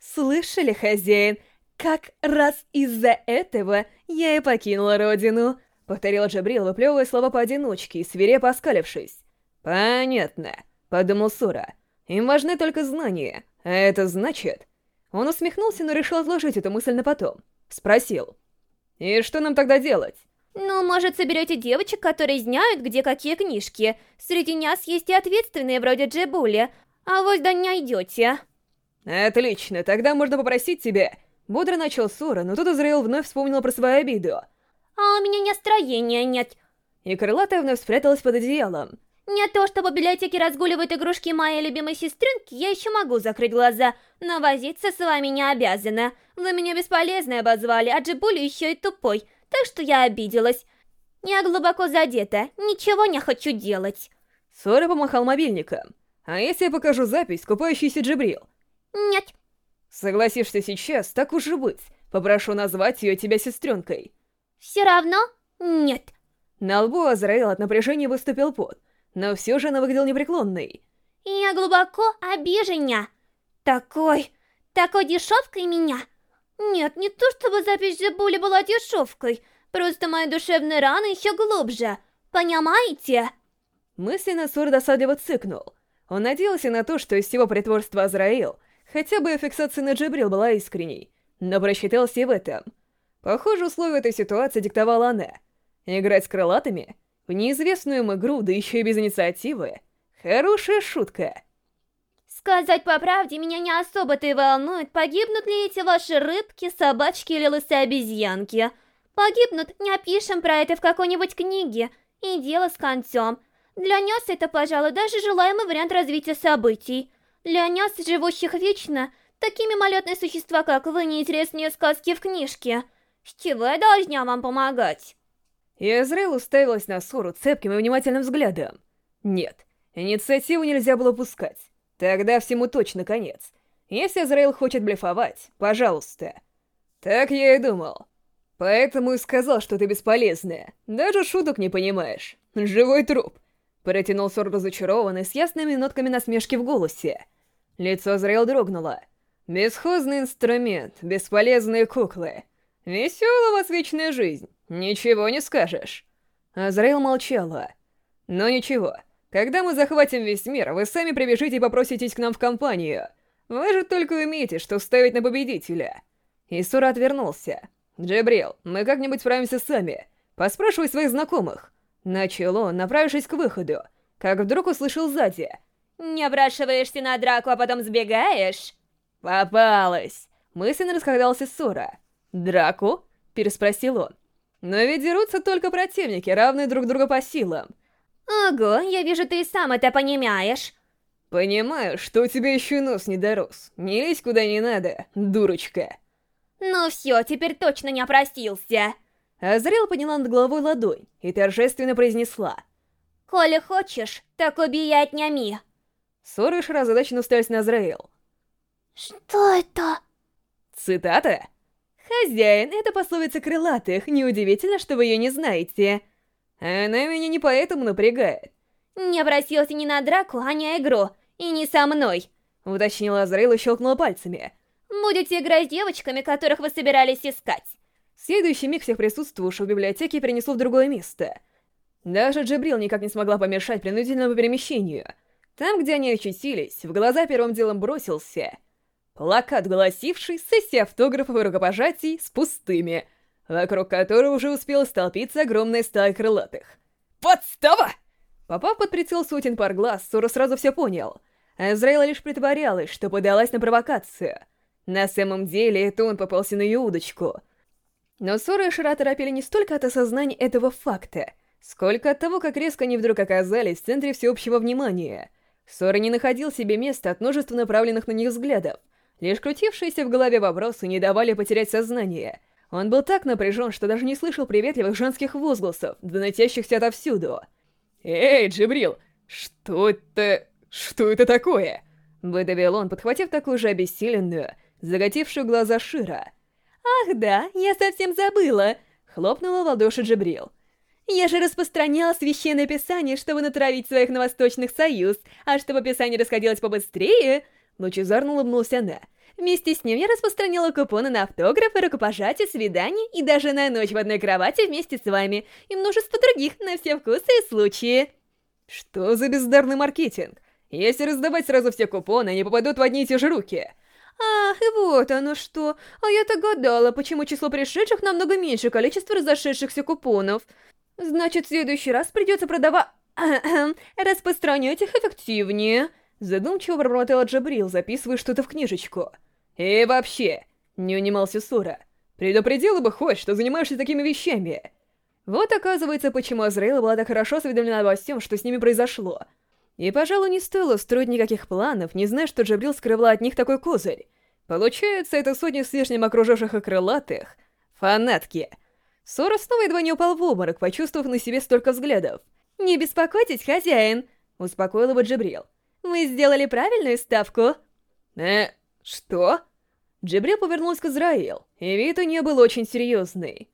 Слышали, хозяин? Как раз из-за этого я и покинула родину. Повторил Джабрил, выплевывая слова поодиночке и свирепо оскалившись. «Понятно», — подумал Сура. «Им важны только знания, а это значит...» Он усмехнулся, но решил отложить эту мысль на потом. Спросил. «И что нам тогда делать?» Ну, может, соберете девочек, которые знают, где какие книжки. Среди нас есть и ответственные, вроде Джебули. А вот да не найдете. Отлично, тогда можно попросить тебя. Бодро начал Сура, но тут Израил вновь вспомнил про свою обиду. А у меня настроения нет. И крылатая вновь спряталась под одеялом. Не то, что в библиотеке разгуливают игрушки моей любимой сестренки, я еще могу закрыть глаза, но возиться с вами не обязана. Вы меня бесполезной обозвали, а Джибули еще и тупой так что я обиделась. Я глубоко задета, ничего не хочу делать. Сора помахал мобильником. А если я покажу запись, купающийся Джибрил? Нет. Согласишься сейчас, так уж и быть. Попрошу назвать ее тебя сестренкой. Все равно нет. На лбу Азраил от напряжения выступил пот, но все же она выглядела непреклонной. Я глубоко обижена. Такой, такой дешевкой меня нет, не то чтобы запись Джебули была дешевкой, просто моя душевная рана еще глубже. Понимаете? Мысленно Сур досадливо цыкнул. Он надеялся на то, что из всего притворства Азраил хотя бы фиксация на Джебрил была искренней, но просчитался и в этом. Похоже, условия этой ситуации диктовала она. Играть с крылатыми? В неизвестную им игру, да еще и без инициативы. Хорошая шутка. Сказать по правде, меня не особо-то и волнует, погибнут ли эти ваши рыбки, собачки или лысые обезьянки. Погибнут, не опишем про это в какой-нибудь книге. И дело с концом. Для нас это, пожалуй, даже желаемый вариант развития событий. Нас, живущих вечно, такие мимолетные существа, как вы, неинтереснее сказки в книжке. С чего я должна вам помогать? И Азраил уставилась на Сору цепким и внимательным взглядом. Нет, инициативу нельзя было пускать. Тогда всему точно конец. Если Азраил хочет блефовать, пожалуйста. Так я и думал. Поэтому и сказал, что ты бесполезная. Даже шуток не понимаешь. Живой труп. Протянул Сор разочарованный, с ясными нотками насмешки в голосе. Лицо Азраил дрогнуло. Бесхозный инструмент, бесполезные куклы. Веселая у вас вечная жизнь. Ничего не скажешь. Азраил молчала. Но ничего. Когда мы захватим весь мир, вы сами прибежите и попроситесь к нам в компанию. Вы же только умеете, что ставить на победителя. Исура отвернулся. Джебрил, мы как-нибудь справимся сами. Поспрашивай своих знакомых. Начал он, направившись к выходу, как вдруг услышал сзади. Не обращиваешься на драку, а потом сбегаешь? Попалась! Мысленно расхогдался Сура. «Драку?» — переспросил он. «Но ведь дерутся только противники, равные друг другу по силам. Ого, я вижу, ты и сам это понимаешь. Понимаю, что у тебя еще нос не дорос. Не лезь куда не надо, дурочка. Ну все, теперь точно не опростился. Азрел подняла над головой ладонь и торжественно произнесла. «Коли хочешь, так убей и отнями». Сорыш озадаченно уставилась на Азраэл. «Что это?» Цитата? «Хозяин, это пословица крылатых, неудивительно, что вы ее не знаете». Она меня не поэтому напрягает. «Не обратился ни на драку, а не игру, и не со мной», — уточнила Азраил и щелкнула пальцами. «Будете играть с девочками, которых вы собирались искать». Следующий миг всех присутствующих в библиотеке перенесло в другое место. Даже Джибрил никак не смогла помешать принудительному перемещению. Там, где они очутились, в глаза первым делом бросился плакат, гласивший «Сессия автографов и рукопожатий с пустыми», вокруг которого уже успела столпиться огромная стая крылатых. «Подстава!» Попав под прицел сотен пар глаз, Сура сразу все понял. Азраила лишь притворялась, что подалась на провокацию. На самом деле, это он попался на ее удочку. Но Сура и Шира торопили не столько от осознания этого факта, сколько от того, как резко они вдруг оказались в центре всеобщего внимания. Сора не находил себе места от множества направленных на них взглядов. Лишь крутившиеся в голове вопросы не давали потерять сознание — он был так напряжен, что даже не слышал приветливых женских возгласов, доносящихся отовсюду. «Эй, Джибрил, что это... что это такое?» Выдавил он, подхватив такую же обессиленную, заготевшую глаза Шира. «Ах да, я совсем забыла!» — хлопнула в ладоши Джибрил. «Я же распространяла священное писание, чтобы натравить своих на Восточных Союз, а чтобы писание расходилось побыстрее...» Лучезарно улыбнулся она. Вместе с ним я распространяла купоны на автографы, рукопожатия, свидания и даже на ночь в одной кровати вместе с вами, и множество других на все вкусы и случаи. Что за бездарный маркетинг? Если раздавать сразу все купоны, они попадут в одни и те же руки. Ах, и вот оно что. А я-то гадала, почему число пришедших намного меньше количества разошедшихся купонов. Значит, в следующий раз придется продавать... распространять их эффективнее. Задумчиво пробормотала Джабрил, записывая что-то в книжечку. «И вообще!» — не унимался Сура. «Предупредила бы хоть, что занимаешься такими вещами!» Вот оказывается, почему Азраила была так хорошо осведомлена обо всем, что с ними произошло. И, пожалуй, не стоило строить никаких планов, не зная, что Джабрил скрывала от них такой козырь. Получается, это сотни с лишним окружавших и крылатых. Фанатки. Сора снова едва не упал в обморок, почувствовав на себе столько взглядов. «Не беспокойтесь, хозяин!» — успокоил его Джабрил. «Мы сделали правильную ставку!» «Э, что?» Джибрил повернулась к Израил, и вид у нее был очень серьезный.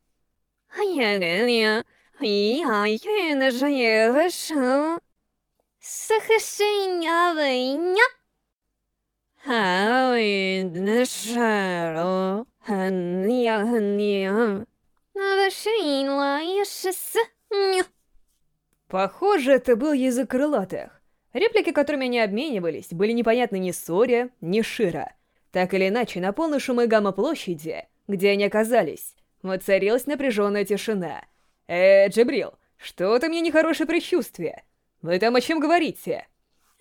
Похоже, это был язык крылатых. Реплики, которыми они обменивались, были непонятны ни Соре, ни Шира. Так или иначе, на полной шумы гамма площади, где они оказались, Воцарилась напряженная тишина. «Э, Джибрил, что-то мне нехорошее предчувствие. Вы там о чем говорите?»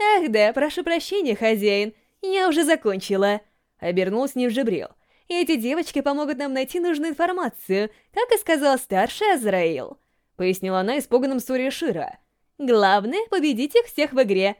«Ах да, прошу прощения, хозяин, я уже закончила». Обернулся не в Джибрил. «Эти девочки помогут нам найти нужную информацию, как и сказал старший Азраил», — пояснила она испуганным Сури Шира. «Главное — победить их всех в игре».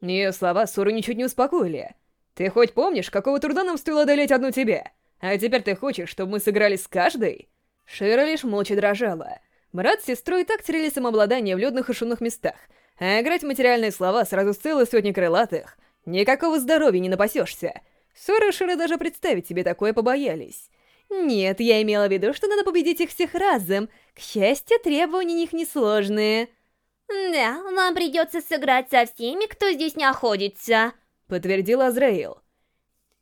Ее слова Суру ничуть не успокоили. «Ты хоть помнишь, какого труда нам стоило одолеть одну тебя? А теперь ты хочешь, чтобы мы сыграли с каждой?» Шира лишь молча дрожала. Брат с сестрой так теряли самообладание в людных и шумных местах, а играть в материальные слова сразу с целой сотни крылатых никакого здоровья не напасешься. Шира даже представить себе такое побоялись. Нет, я имела в виду, что надо победить их всех разом. К счастью, требования них несложные. Да, вам придется сыграть со всеми, кто здесь находится. Подтвердил Азраил.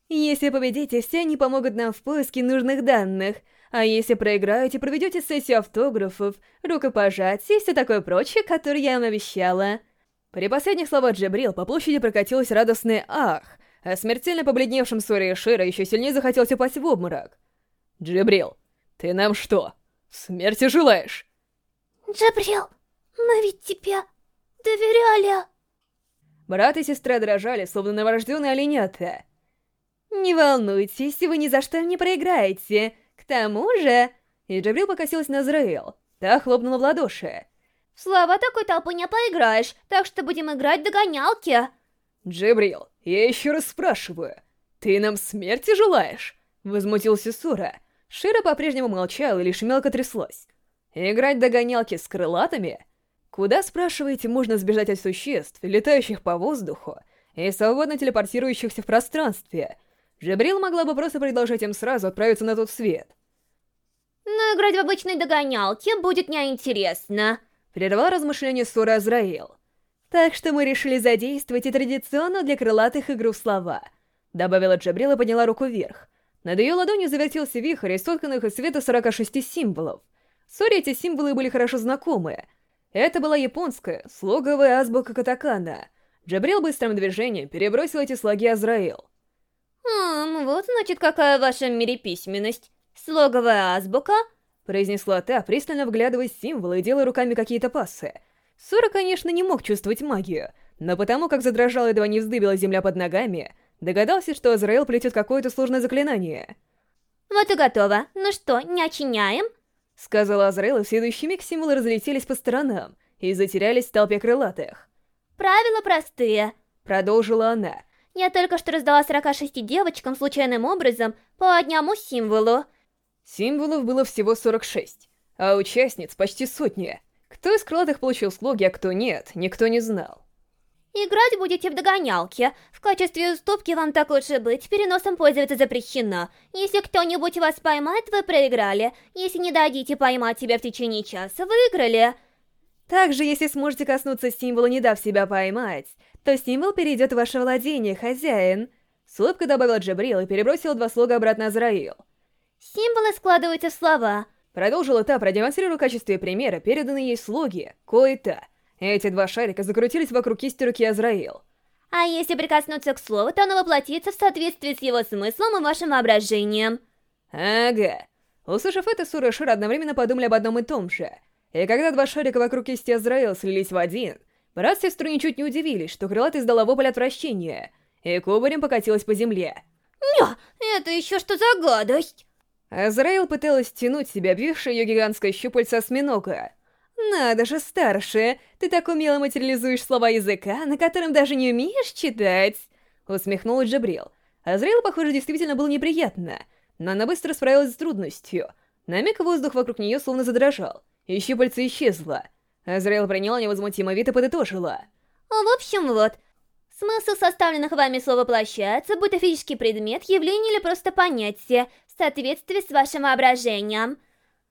Если победите, все они помогут нам в поиске нужных данных. А если проиграете, проведете сессию автографов, рукопожатий и все такое прочее, которое я вам обещала. При последних словах Джабрил по площади прокатилось радостное «ах», а смертельно побледневшим Сори и Шира еще сильнее захотелось упасть в обморок. «Джабрил, ты нам что, смерти желаешь?» «Джабрил, мы ведь тебе доверяли!» Брат и сестра дрожали, словно новорожденные оленята. «Не волнуйтесь, вы ни за что не проиграете. К тому же...» И Джабрил покосилась на Зраил. Та хлопнула в ладоши. «Слава такой толпы не поиграешь, так что будем играть в догонялки!» «Джабрил, я еще раз спрашиваю, ты нам смерти желаешь?» Возмутился Сура. Шира по-прежнему молчал и лишь мелко тряслась. «Играть в догонялки с крылатыми?» Куда, спрашиваете, можно сбежать от существ, летающих по воздуху и свободно телепортирующихся в пространстве? Джабрил могла бы просто предложить им сразу отправиться на тот свет. Но играть в обычной догонялки будет неинтересно. Прервал размышление ссоры Азраил. Так что мы решили задействовать и традиционную для крылатых игру в слова. Добавила Джабрил и подняла руку вверх. Над ее ладонью завертелся вихрь из сотканных из света 46 символов. Соре эти символы были хорошо знакомы. Это была японская, слоговая азбука катакана. Джабрил быстрым движением перебросил эти слоги Азраил. «Хм, вот значит какая в вашем мире письменность. Слоговая азбука?» Произнесла та, пристально вглядываясь в символы и делая руками какие-то пассы. Сора, конечно, не мог чувствовать магию, но потому как задрожала едва не вздыбила земля под ногами, догадался, что Азраил плетет какое-то сложное заклинание. «Вот и готово. Ну что, не очиняем?» Сказала Азраил, и в следующий миг символы разлетелись по сторонам и затерялись в толпе крылатых. «Правила простые», — продолжила она. «Я только что раздала 46 девочкам случайным образом по одному символу». Символов было всего 46, а участниц почти сотня. Кто из крылатых получил слоги, а кто нет, никто не знал. Играть будете в догонялки. В качестве уступки вам так лучше быть, переносом пользоваться запрещено. Если кто-нибудь вас поймает, вы проиграли. Если не дадите поймать себя в течение часа, выиграли. Также, если сможете коснуться символа, не дав себя поймать, то символ перейдет в ваше владение, хозяин. С улыбкой добавила Джабрил и перебросила два слога обратно Азраил. Символы складываются в слова. Продолжила та, продемонстрируя в качестве примера переданные ей слоги, кое-то. Эти два шарика закрутились вокруг кисти руки Азраил. А если прикоснуться к слову, то оно воплотится в соответствии с его смыслом и вашим воображением. Ага. Услышав это, Сура и Шир одновременно подумали об одном и том же. И когда два шарика вокруг кисти Азраил слились в один, брат с сестрой ничуть не удивились, что крылатый издала вопль отвращения, и кубарем покатилась по земле. Ня, это еще что за гадость? Азраил пыталась тянуть себя, обвившее ее гигантское щупальце осьминога. «Надо же, старшая, ты так умело материализуешь слова языка, на котором даже не умеешь читать!» Усмехнулась Джабрил. Азраил, похоже, действительно было неприятно, но она быстро справилась с трудностью. На миг воздух вокруг нее словно задрожал, и щупальце исчезло. Азраил приняла невозмутимый вид и подытожила. В общем, вот. Смысл составленных вами слов воплощается, будь то физический предмет, явление или просто понятие, в соответствии с вашим воображением.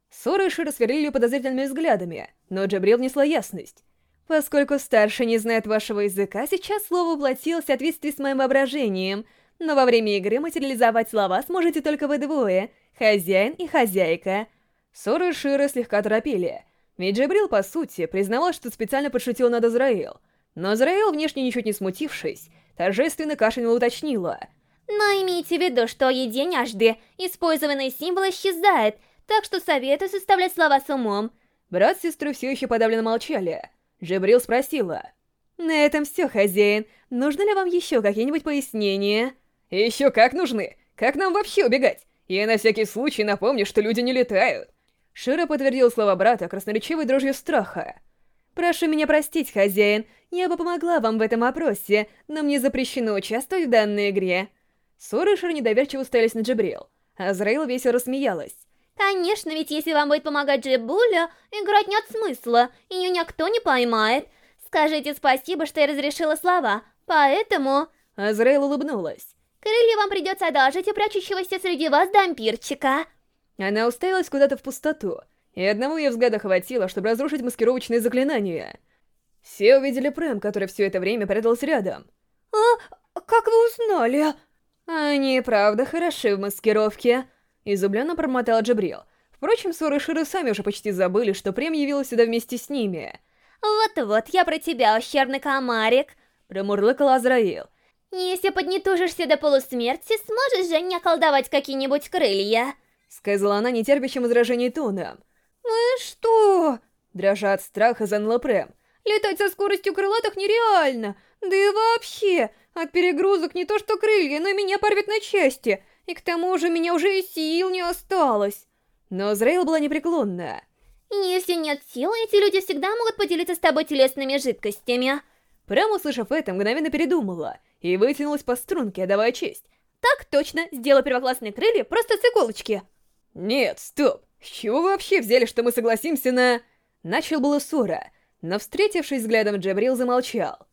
Сора и Шира сверлили подозрительными взглядами, но Джабрил внесла ясность. Поскольку старший не знает вашего языка, сейчас слово воплотилось в соответствии с моим воображением, но во время игры материализовать слова сможете только вы двое, хозяин и хозяйка. И Шира слегка торопили, ведь Джабрил, по сути, признавал, что специально подшутил над Азраил. Но Азраил, внешне ничуть не смутившись, торжественно кашлянул уточнила. Но имейте в виду, что единожды использованный символ исчезает, так что советую составлять слова с умом. Брат с сестрой все еще подавленно молчали. Джабрил спросила. «На этом все, хозяин. Нужно ли вам еще какие-нибудь пояснения?» «Еще как нужны! Как нам вообще убегать? Я на всякий случай напомню, что люди не летают!» Шира подтвердил слова брата красноречивой дрожью страха. «Прошу меня простить, хозяин, я бы помогла вам в этом вопросе, но мне запрещено участвовать в данной игре». Сора и Шира недоверчиво уставились на Джабрил. Азраил весело рассмеялась. Конечно, ведь если вам будет помогать Джибуля, играть нет смысла, ее никто не поймает. Скажите спасибо, что я разрешила слова, поэтому... Азраил улыбнулась. Крылья вам придется одолжить у прячущегося среди вас дампирчика. Она уставилась куда-то в пустоту, и одного ее взгляда хватило, чтобы разрушить маскировочные заклинания. Все увидели Прэм, который все это время прятался рядом. «А, как вы узнали?» «Они, правда, хороши в маскировке», — изумленно промотал Джабрил. Впрочем, Сора и Шира сами уже почти забыли, что Прем явилась сюда вместе с ними. «Вот-вот, я про тебя, ущербный комарик», — промурлыкал Азраил. «Если поднетужишься до полусмерти, сможешь же не околдовать какие-нибудь крылья?» Сказала она нетерпящим возражений тоном. «Вы что?» Дрожа от страха, заныла Прэм. «Летать со скоростью крылатых нереально! Да и вообще, от перегрузок не то что крылья, но и меня порвет на части, и к тому же меня уже и сил не осталось!» Но Зрейл была непреклонна. «Если нет сил, эти люди всегда могут поделиться с тобой телесными жидкостями!» Прям услышав это, мгновенно передумала и вытянулась по струнке, отдавая честь. «Так точно, сделай первоклассные крылья просто с иголочки!» «Нет, стоп! С чего вы вообще взяли, что мы согласимся на...» Начал было Сура, но, встретившись взглядом, Джабрил замолчал.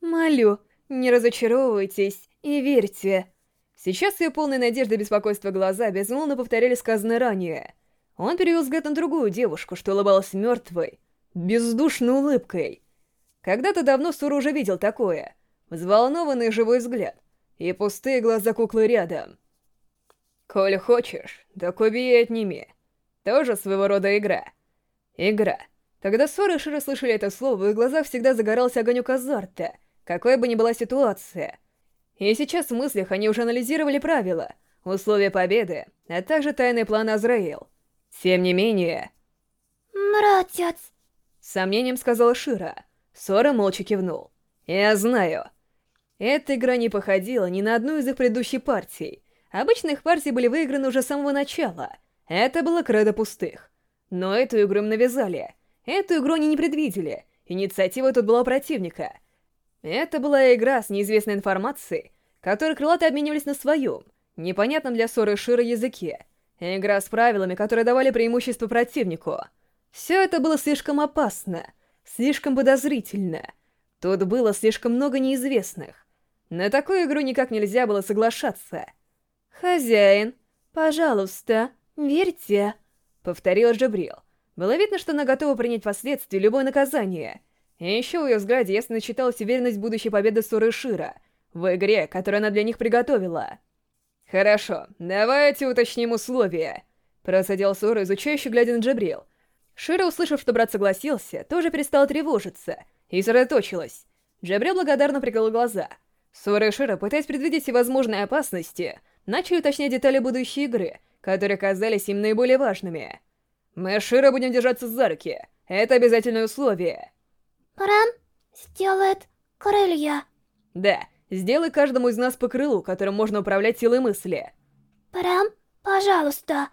«Молю, не разочаровывайтесь и верьте». Сейчас ее полные надежды и беспокойства глаза безмолвно повторяли сказанное ранее. Он перевел взгляд на другую девушку, что улыбалась мертвой, бездушной улыбкой. Когда-то давно Сура уже видел такое. Взволнованный живой взгляд и пустые глаза куклы рядом. «Коль хочешь, так убей и отними». Тоже своего рода игра. Игра. Когда Сора и Шира слышали это слово, в их глазах всегда загорался огонек азарта, какой бы ни была ситуация. И сейчас в мыслях они уже анализировали правила, условия победы, а также тайный план Азраил. Тем не менее... «Братец!» С сомнением сказала Шира. Сора молча кивнул. «Я знаю». Эта игра не походила ни на одну из их предыдущих партий, Обычно их партии были выиграны уже с самого начала. Это было кредо пустых. Но эту игру им навязали. Эту игру они не предвидели. Инициатива тут была у противника. Это была игра с неизвестной информацией, которой крылатые обменивались на своем, непонятном для ссоры Шира языке. Игра с правилами, которые давали преимущество противнику. Все это было слишком опасно, слишком подозрительно. Тут было слишком много неизвестных. На такую игру никак нельзя было соглашаться — «Хозяин, пожалуйста, верьте», — повторил Джабрил. Было видно, что она готова принять последствия любое наказание. И еще в ее взгляде ясно начиталась уверенность будущей победы Суры Шира в игре, которую она для них приготовила. «Хорошо, давайте уточним условия», — процедил Сура, изучающий, глядя на Джабрил. Шира, услышав, что брат согласился, тоже перестала тревожиться и сосредоточилась. Джабрил благодарно прикрыл глаза. Сура и Шира, пытаясь предвидеть всевозможные опасности, начали уточнять детали будущей игры, которые казались им наиболее важными. Мы с Широ будем держаться за руки. Это обязательное условие. Прям сделает крылья. Да, сделай каждому из нас по крылу, которым можно управлять силой мысли. Прям, пожалуйста.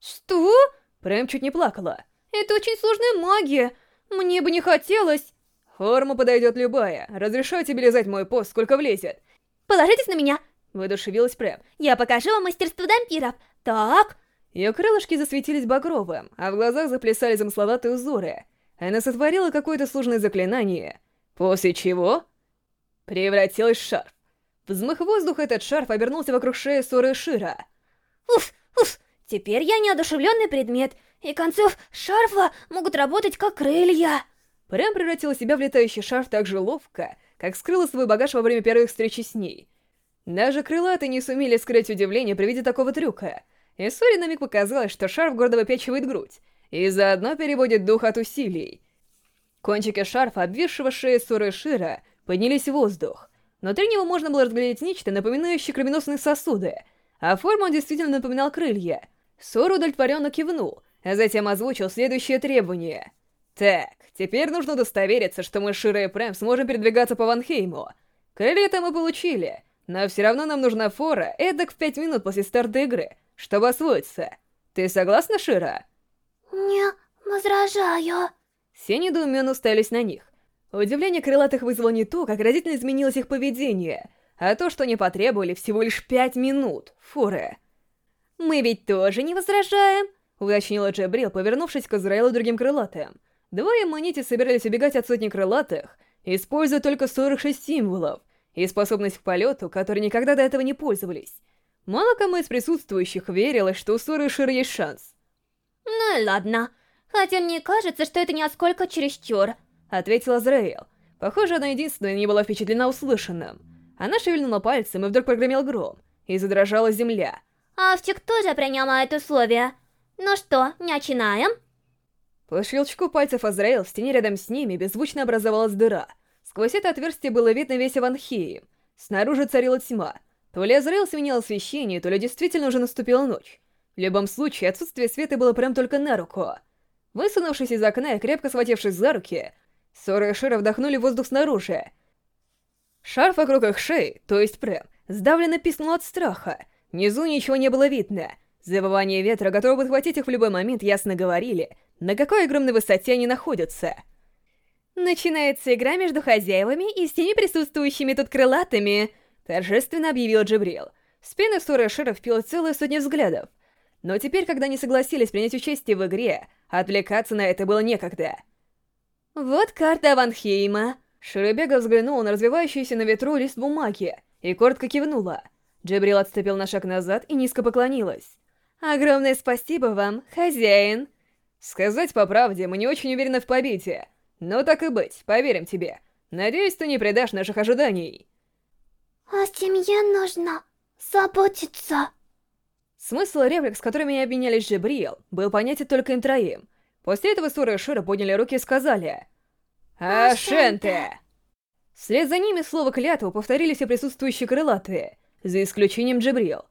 Что? Прям чуть не плакала. Это очень сложная магия. Мне бы не хотелось. Форма подойдет любая. Разрешаю тебе лизать мой пост, сколько влезет. Положитесь на меня. Выдушевилась Прэм. «Я покажу вам мастерство дампиров! Так!» Ее крылышки засветились багровым, а в глазах заплясали замысловатые узоры. Она сотворила какое-то сложное заклинание, после чего превратилась в шарф. Взмах воздуха этот шарф обернулся вокруг шеи Соры Шира. «Уф, уф, теперь я неодушевленный предмет, и концов шарфа могут работать как крылья!» Прям превратила себя в летающий шарф так же ловко, как скрыла свой багаж во время первой встречи с ней — даже крылатые не сумели скрыть удивление при виде такого трюка. И Сори на миг показалось, что шарф гордо выпячивает грудь, и заодно переводит дух от усилий. Кончики шарфа, обвисшего шеи Соры Шира, поднялись в воздух. Внутри него можно было разглядеть нечто, напоминающее кровеносные сосуды, а форму он действительно напоминал крылья. Сора удовлетворенно кивнул, а затем озвучил следующее требование. «Так, теперь нужно удостовериться, что мы с Широ и Прэм сможем передвигаться по Ванхейму. Крылья-то мы получили, но все равно нам нужна фора эдак в пять минут после старта игры, чтобы освоиться. Ты согласна, Шира?» Не возражаю. Все недоуменно уставились на них. Удивление крылатых вызвало не то, как разительно изменилось их поведение, а то, что они потребовали всего лишь пять минут. Фуры. «Мы ведь тоже не возражаем», — уточнила Джабрил, повернувшись к Израилу другим крылатым. Двое манити собирались убегать от сотни крылатых, используя только 46 символов и способность к полету, которой никогда до этого не пользовались. Мало кому из присутствующих верилось, что у Соры и есть шанс. Ну и ладно. Хотя мне кажется, что это несколько чересчур. — ответил Азраэл. Похоже, она единственная не была впечатлена услышанным. Она шевельнула пальцем, и вдруг прогремел гром, и задрожала земля. Автик тоже принимает условия. Ну что, начинаем? По щелчку пальцев Азраэл в стене рядом с ними беззвучно образовалась дыра. Сквозь это отверстие было видно весь Аванхеем. Снаружи царила тьма. То ли Азраэл сменил освещение, то ли действительно уже наступила ночь. В любом случае, отсутствие света было прям только на руку. Высунувшись из окна и крепко схватившись за руки, Сора и Шира вдохнули воздух снаружи. Шарф вокруг их шеи, то есть Прэм, сдавленно писнул от страха. Внизу ничего не было видно. Завывание ветра, готово подхватить их в любой момент, ясно говорили, на какой огромной высоте они находятся. «Начинается игра между хозяевами и всеми присутствующими тут крылатыми», торжественно объявил Джибрил. В спины и Шира впила целая сотня взглядов. Но теперь, когда они согласились принять участие в игре, отвлекаться на это было некогда. «Вот карта Ванхейма». Шеребега взглянула на развивающийся на ветру лист бумаги и коротко кивнула. Джабрил отступил на шаг назад и низко поклонилась. «Огромное спасибо вам, хозяин!» «Сказать по правде, мы не очень уверены в победе. Но так и быть, поверим тебе. Надеюсь, ты не предашь наших ожиданий». О семье нужно заботиться. Смысл реплик, с которыми они обменялись Джабрил, был понятен только им троим — После этого Сура и Шира подняли руки и сказали «Ашенте!». Вслед за ними слово клятву повторили все присутствующие крылатые, за исключением Джабрил.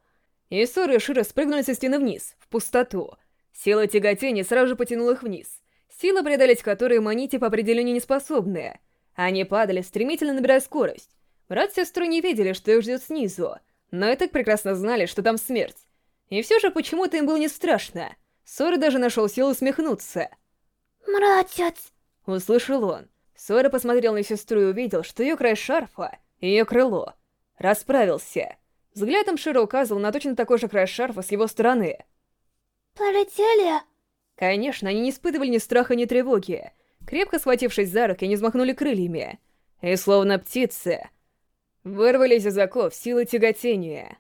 И Сура и Шира спрыгнули со стены вниз, в пустоту. Сила тяготения сразу же потянула их вниз. Сила, преодолеть которой манити по определению не способны. Они падали, стремительно набирая скорость. Брат и сестру не видели, что их ждет снизу, но и так прекрасно знали, что там смерть. И все же почему-то им было не страшно — Сора даже нашел силу усмехнуться. «Братец!» — услышал он. Сора посмотрел на сестру и увидел, что ее край шарфа, ее крыло, расправился. Взглядом Широ указывал на точно такой же край шарфа с его стороны. «Полетели?» Конечно, они не испытывали ни страха, ни тревоги. Крепко схватившись за руки, они взмахнули крыльями. И словно птицы, вырвались из оков силы тяготения.